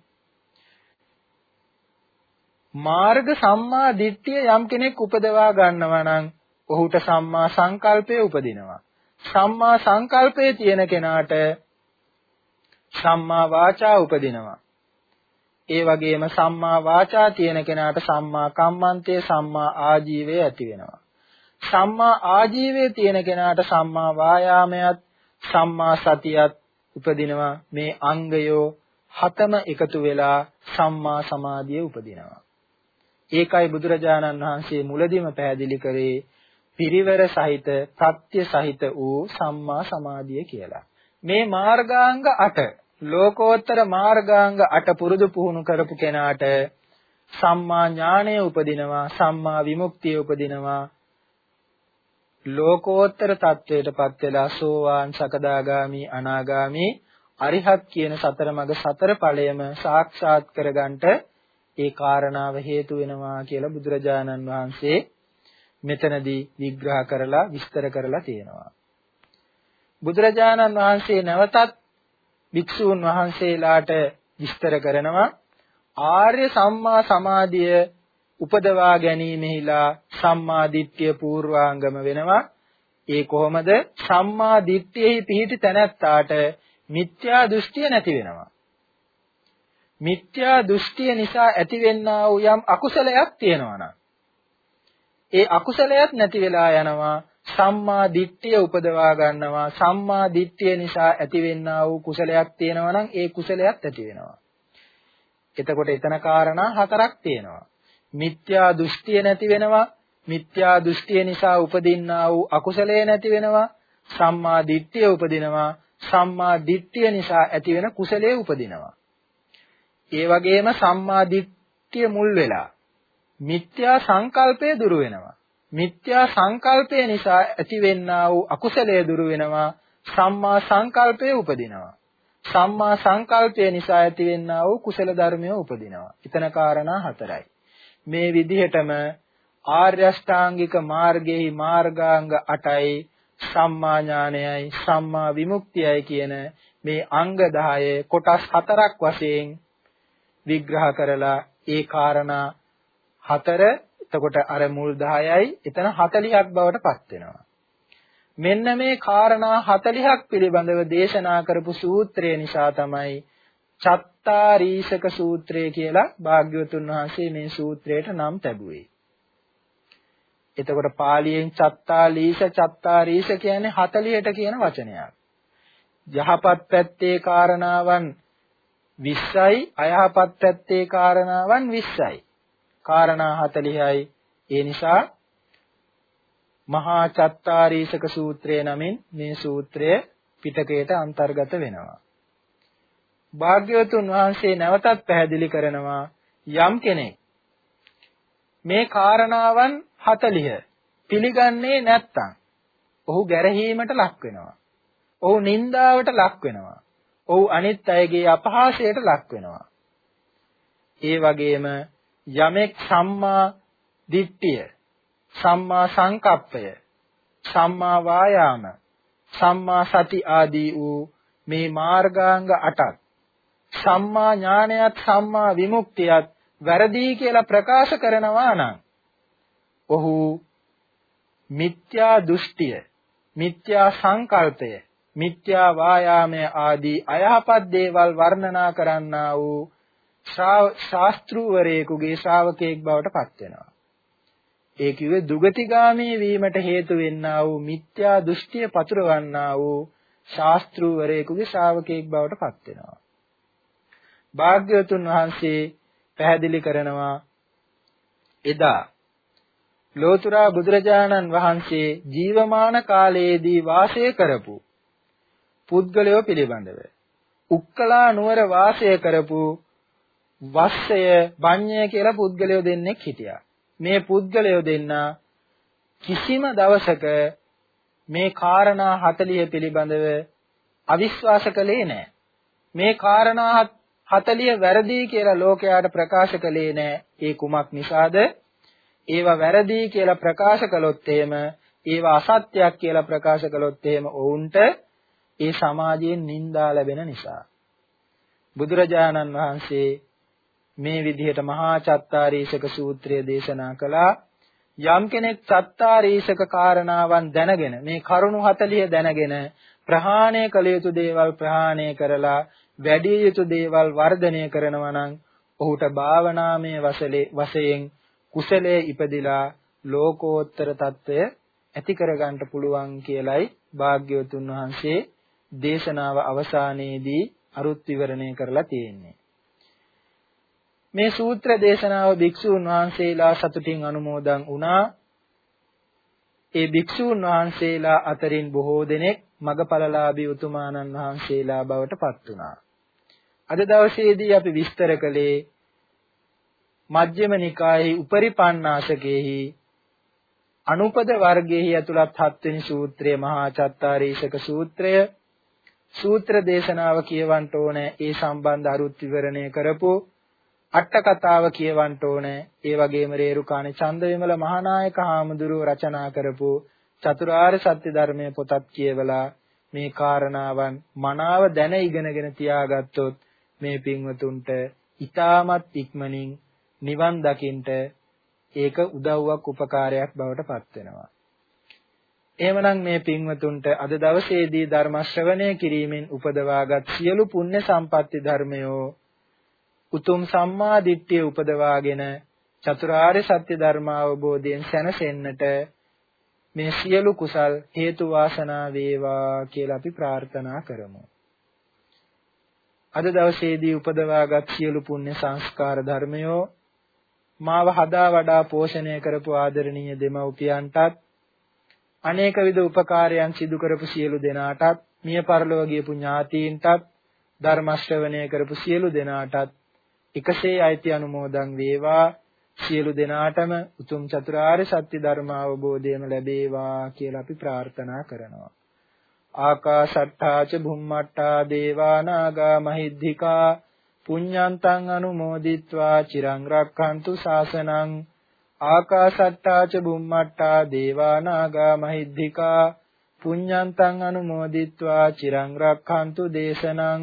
Speaker 1: මාර්ග සම්මා දිට්ඨිය යම් කෙනෙක් උපදවා ගන්නවා නම් ඔහුට සම්මා සංකල්පය උපදිනවා. සම්මා සංකල්පය තියෙන කෙනාට සම්මා වාචා උපදිනවා. ඒ වගේම සම්මා වාචා තියෙන කෙනාට සම්මා කම්මන්තේ සම්මා ආජීවය ඇති වෙනවා. සම්මා ආජීවයේ තියෙන කෙනාට සම්මා වායාමයත් සම්මා සතියත් උපදිනවා. මේ අංගයෝ හතම එකතු වෙලා සම්මා සමාධිය උපදිනවා. ඒකයි බුදුරජාණන් වහන්සේ මුලදීම පැහැදිලි කරේ පිරිවර සහිත ප්‍රත්‍ය සහිත වූ සම්මා සමාධිය කියලා. මේ මාර්ගාංග 8 ලෝකෝත්තර මාර්ගාංග 8 පුරුදු පුහුණු කරපු කෙනාට සම්මා ඥානය උපදිනවා සම්මා විමුක්තිය උපදිනවා ලෝකෝත්තර තත්වයටපත් වෙලා සෝවාන් සකදාගාමි අනාගාමි අරිහත් කියන සතර මඟ සතර ඵලයම සාක්ෂාත් කරගන්නට ඒ කාරණාව හේතු වෙනවා කියලා බුදුරජාණන් වහන්සේ මෙතනදී විග්‍රහ කරලා විස්තර කරලා තියෙනවා. බුදුරජාණන් වහන්සේ නැවතත් භික්ෂූන් වහන්සේලාට විස්තර කරනවා. ආර්ය සම්මා සමාධිය උපදවා ගැනීමෙහිලා සම්මා දිට්ඨිය පූර්වාංගම වෙනවා. ඒ කොහොමද? සම්මා දිට්ඨියෙහි පිහිටි තැනැත්තාට මිත්‍යා දෘෂ්ටිය නැති වෙනවා. මිත්‍යා දෘෂ්ටිය නිසා ඇතිවෙන්නා වූ යම් අකුසලයක් තියෙනවා නම් ඒ අකුසලයක් නැති වෙලා යනවා සම්මා දිට්ඨිය උපදවා ගන්නවා. සම්මා දිට්ඨිය නිසා ඇතිවෙන්නා වූ කුසලයක් තියෙනවා නම් ඒ කුසලයක් ඇති වෙනවා. එතකොට එතන කාරණා හතරක් තියෙනවා. මිත්‍යා දෘෂ්ටිය නැති වෙනවා. මිත්‍යා දෘෂ්ටිය නිසා උපදින්නා වූ අකුසලය නැති වෙනවා. සම්මා දිට්ඨිය උපදිනවා. සම්මා දිට්ඨිය නිසා ඇතිවෙන කුසලයේ උපදිනවා. ඒ වගේම සම්මා දිට්ඨිය මුල් වෙලා මිත්‍යා සංකල්පය දුරු වෙනවා. මිත්‍යා සංකල්පය නිසා ඇතිවෙන්නා වූ අකුසලය දුරු වෙනවා සම්මා සංකල්පය උපදිනවා. සම්මා සංකල්පය නිසා ඇතිවෙන්නා වූ කුසල ධර්මය උපදිනවා. ඊතන කාරණා හතරයි. මේ විදිහටම ආර්ය අෂ්ටාංගික මාර්ගයේ මාර්ගාංග 8යි සම්මා ඥානයයි සම්මා විමුක්තියයි කියන මේ අංග 10 කොටස් හතරක් වශයෙන් විග්‍රහ කරලා ඒ කාරණා හතර එතකොට අර මුල් 10යි එතන 40ක් බවට පත් වෙනවා. මෙන්න මේ කාරණා 40ක් පිළිබඳව දේශනා කරපු සූත්‍රය නිසා තමයි චත්තාරීසක සූත්‍රය කියලා භාග්‍යවතුන් වහන්සේ මේ සූත්‍රයට නම් තැබුවේ. එතකොට පාලියෙන් චත්තාලීස චත්තාරීස කියන්නේ 40ට කියන වචනයක්. යහපත් පැත්තේ කාරණාවන් 20යි අයහපත් පැත්තේ කාරණාවන් 20යි. කාරණා 40යි. ඒ නිසා මහා චත්තාරීසක සූත්‍රය නමින් මේ සූත්‍රය පිටකයට අන්තර්ගත වෙනවා. භාග්‍යවතුන් වහන්සේ නැවතත් පැහැදිලි කරනවා යම් කෙනෙක් මේ කාරණාවන් 40 පිළිගන්නේ නැත්නම් ඔහු ගැරහීමට ලක් වෙනවා. ඔහු නින්දාවට ලක් වෙනවා. ඔහු අනිත් අයගේ අපහාසයට ලක් වෙනවා. ඒ වගේම යමෙක් සම්මා දිට්ඨිය, සම්මා සංකප්පය, සම්මා වායාම, සම්මා සති ආදී වූ මේ මාර්ගාංග 8ක් සම්මා ඥානයත් සම්මා විමුක්තියත් වැරදි කියලා ප්‍රකාශ කරනවා නම් ඔහු මිත්‍යා දෘෂ්ටිය මිත්‍යා සංකල්පය මිත්‍යා වායාමය ආදී අයහපත් දේවල් වර්ණනා කරන්නා වූ ශාස්ත්‍රූවරයෙකුගේ ශ්‍රාවකයෙක් බවට පත් වෙනවා. ඒ කිව්වේ දුගතිගාමී වීමට හේතු වෙන්නා වූ මිත්‍යා දෘෂ්ටිය පතුරවන්නා වූ ශාස්ත්‍රූවරයෙකුගේ ශ්‍රාවකයෙක් බවට පත් වෙනවා. භාග්‍යවතුන් වහන්සේ පැහැදිලි කරනවා එදා ලෝතුරා බුදුරජාණන් වහන්සේ ජීවමාන කාලයේදී වාසය කරපු පුද්ගලයෝ පිළිබඳව උක්කලා නුවර වාසය කරපු වස්සය බඤ්ඤය කියලා පුද්ගලයෝ දෙන්නෙක් හිටියා. මේ පුද්ගලයෝ දෙන්නා කිසිම දවසක මේ කාරණා 40 පිළිබඳව අවිශ්වාස කළේ නැහැ. මේ කාරණා 40 වැරදි කියලා ලෝකයාට ප්‍රකාශ කළේ නැහැ. ඒ කුමක් නිසාද? ඒවා වැරදි කියලා ප්‍රකාශ කළොත් එහෙම ඒවා අසත්‍යයක් කියලා ප්‍රකාශ කළොත් එහෙම ඔවුන්ට ඒ සමාජයෙන් නිඳා ලැබෙන නිසා. බුදුරජාණන් වහන්සේ මේ විදිහට මහා චත්තාරීෂක සූත්‍රය දේශනා කළා. යම් කෙනෙක් චත්තාරීෂක කාරණාවන් දැනගෙන මේ කරුණු 40 දැනගෙන ප්‍රහාණය කළ යුතු දේවල් ප්‍රහාණය කරලා වැඩි යුතු දේවල් වර්ධනය කරනවා නම් ඔහුට භාවනාමය වශයෙන් කුසලයේ ඉපදිලා ලෝකෝත්තර తত্ত্বය ඇති කරගන්න පුළුවන් කියලයි භාග්‍යවතුන් වහන්සේ දේශනාව අවසානයේදී අරුත් විවරණය කරලා තියෙන්නේ. මේ සූත්‍ර දේශනාව භික්ෂූන් වහන්සේලා සතුටින් අනුමෝදන් වුණා. ඒ භික්ෂූන් වහන්සේලා අතරින් බොහෝ දෙනෙක් මගපලලාභී උතුමාණන් වහන්සේලා බවට පත් වුණා. අද දවසේදී අපි විස්තර කළේ මජ්ක්‍ධිම නිකායේ උපරිපන්නාසකේහි අනුපද වර්ගයේහි ඇතුළත් හත්වෙනි සූත්‍රය මහා චත්තාරීෂක සූත්‍රය සූත්‍ර දේශනාව කියවන්න ඕනේ ඒ සම්බන්ධ අරුත් විවරණය කරපු අට කතාව කියවන්න ඕනේ ඒ වගේම රේරුකාණේ චන්දවිමල මහානායක හාමුදුරුව රචනා කරපු චතුරාර්ය සත්‍ය ධර්මයේ පොතක් කියවලා මේ කාරණාවන් මනාව දැන ඉගෙනගෙන තියාගත්තොත් මේ පින්වතුන්ට ඊටමත් ඉක්මනින් නිවන් දකින්ට ඒක උදව්වක් උපකාරයක් බවට පත් වෙනවා. එහෙමනම් මේ පින්වතුන්ට අද දවසේදී ධර්ම ශ්‍රවණය කිරීමෙන් උපදවාගත් සියලු පුණ්‍ය සම්පatti ධර්මයෝ උතුම් සම්මා දිට්ඨිය උපදවාගෙන චතුරාර්ය සත්‍ය ධර්ම අවබෝධයෙන් සැනසෙන්නට මේ සියලු කුසල් හේතු වාසනා වේවා කියලා අපි ප්‍රාර්ථනා කරමු. අද දවසේදී උපදවාගත් සියලු පුණ්‍ය සංස්කාර ධර්මයෝ මාව හදා වඩා පෝෂණය කරපු ආදරණීය දෙමව්පියන්ටත් අනේක විද උපකාරයන් සිදු කරපු සියලු දෙනාටත් මිය පරලොව ගියපු ඥාතීන්ටත් ධර්ම ශ්‍රවණය කරපු සියලු දෙනාටත් එකසේ අයිති අනුමෝදන් වේවා. සියලු දෙනාටම උතුම් චතුරාර්ය සත්‍ය ධර්ම අවබෝධයම ලැබේවා කියලා අපි ප්‍රාර්ථනා කරනවා. ආකාශට්ටා ච භුම්මට්ටා දේවා නාග මහිද්దికා පුඤ්ඤන්තං අනුමෝදිත්වා චිරං රක්ඛන්තු ශාසනං. ආකාශට්ටා ච බුම්මට්ටා දේවා නාග මහිද්దికා පුඤ්ඤන්තං අනුමෝදිත්වා චිරං රක්ඛන්තු දේශනං.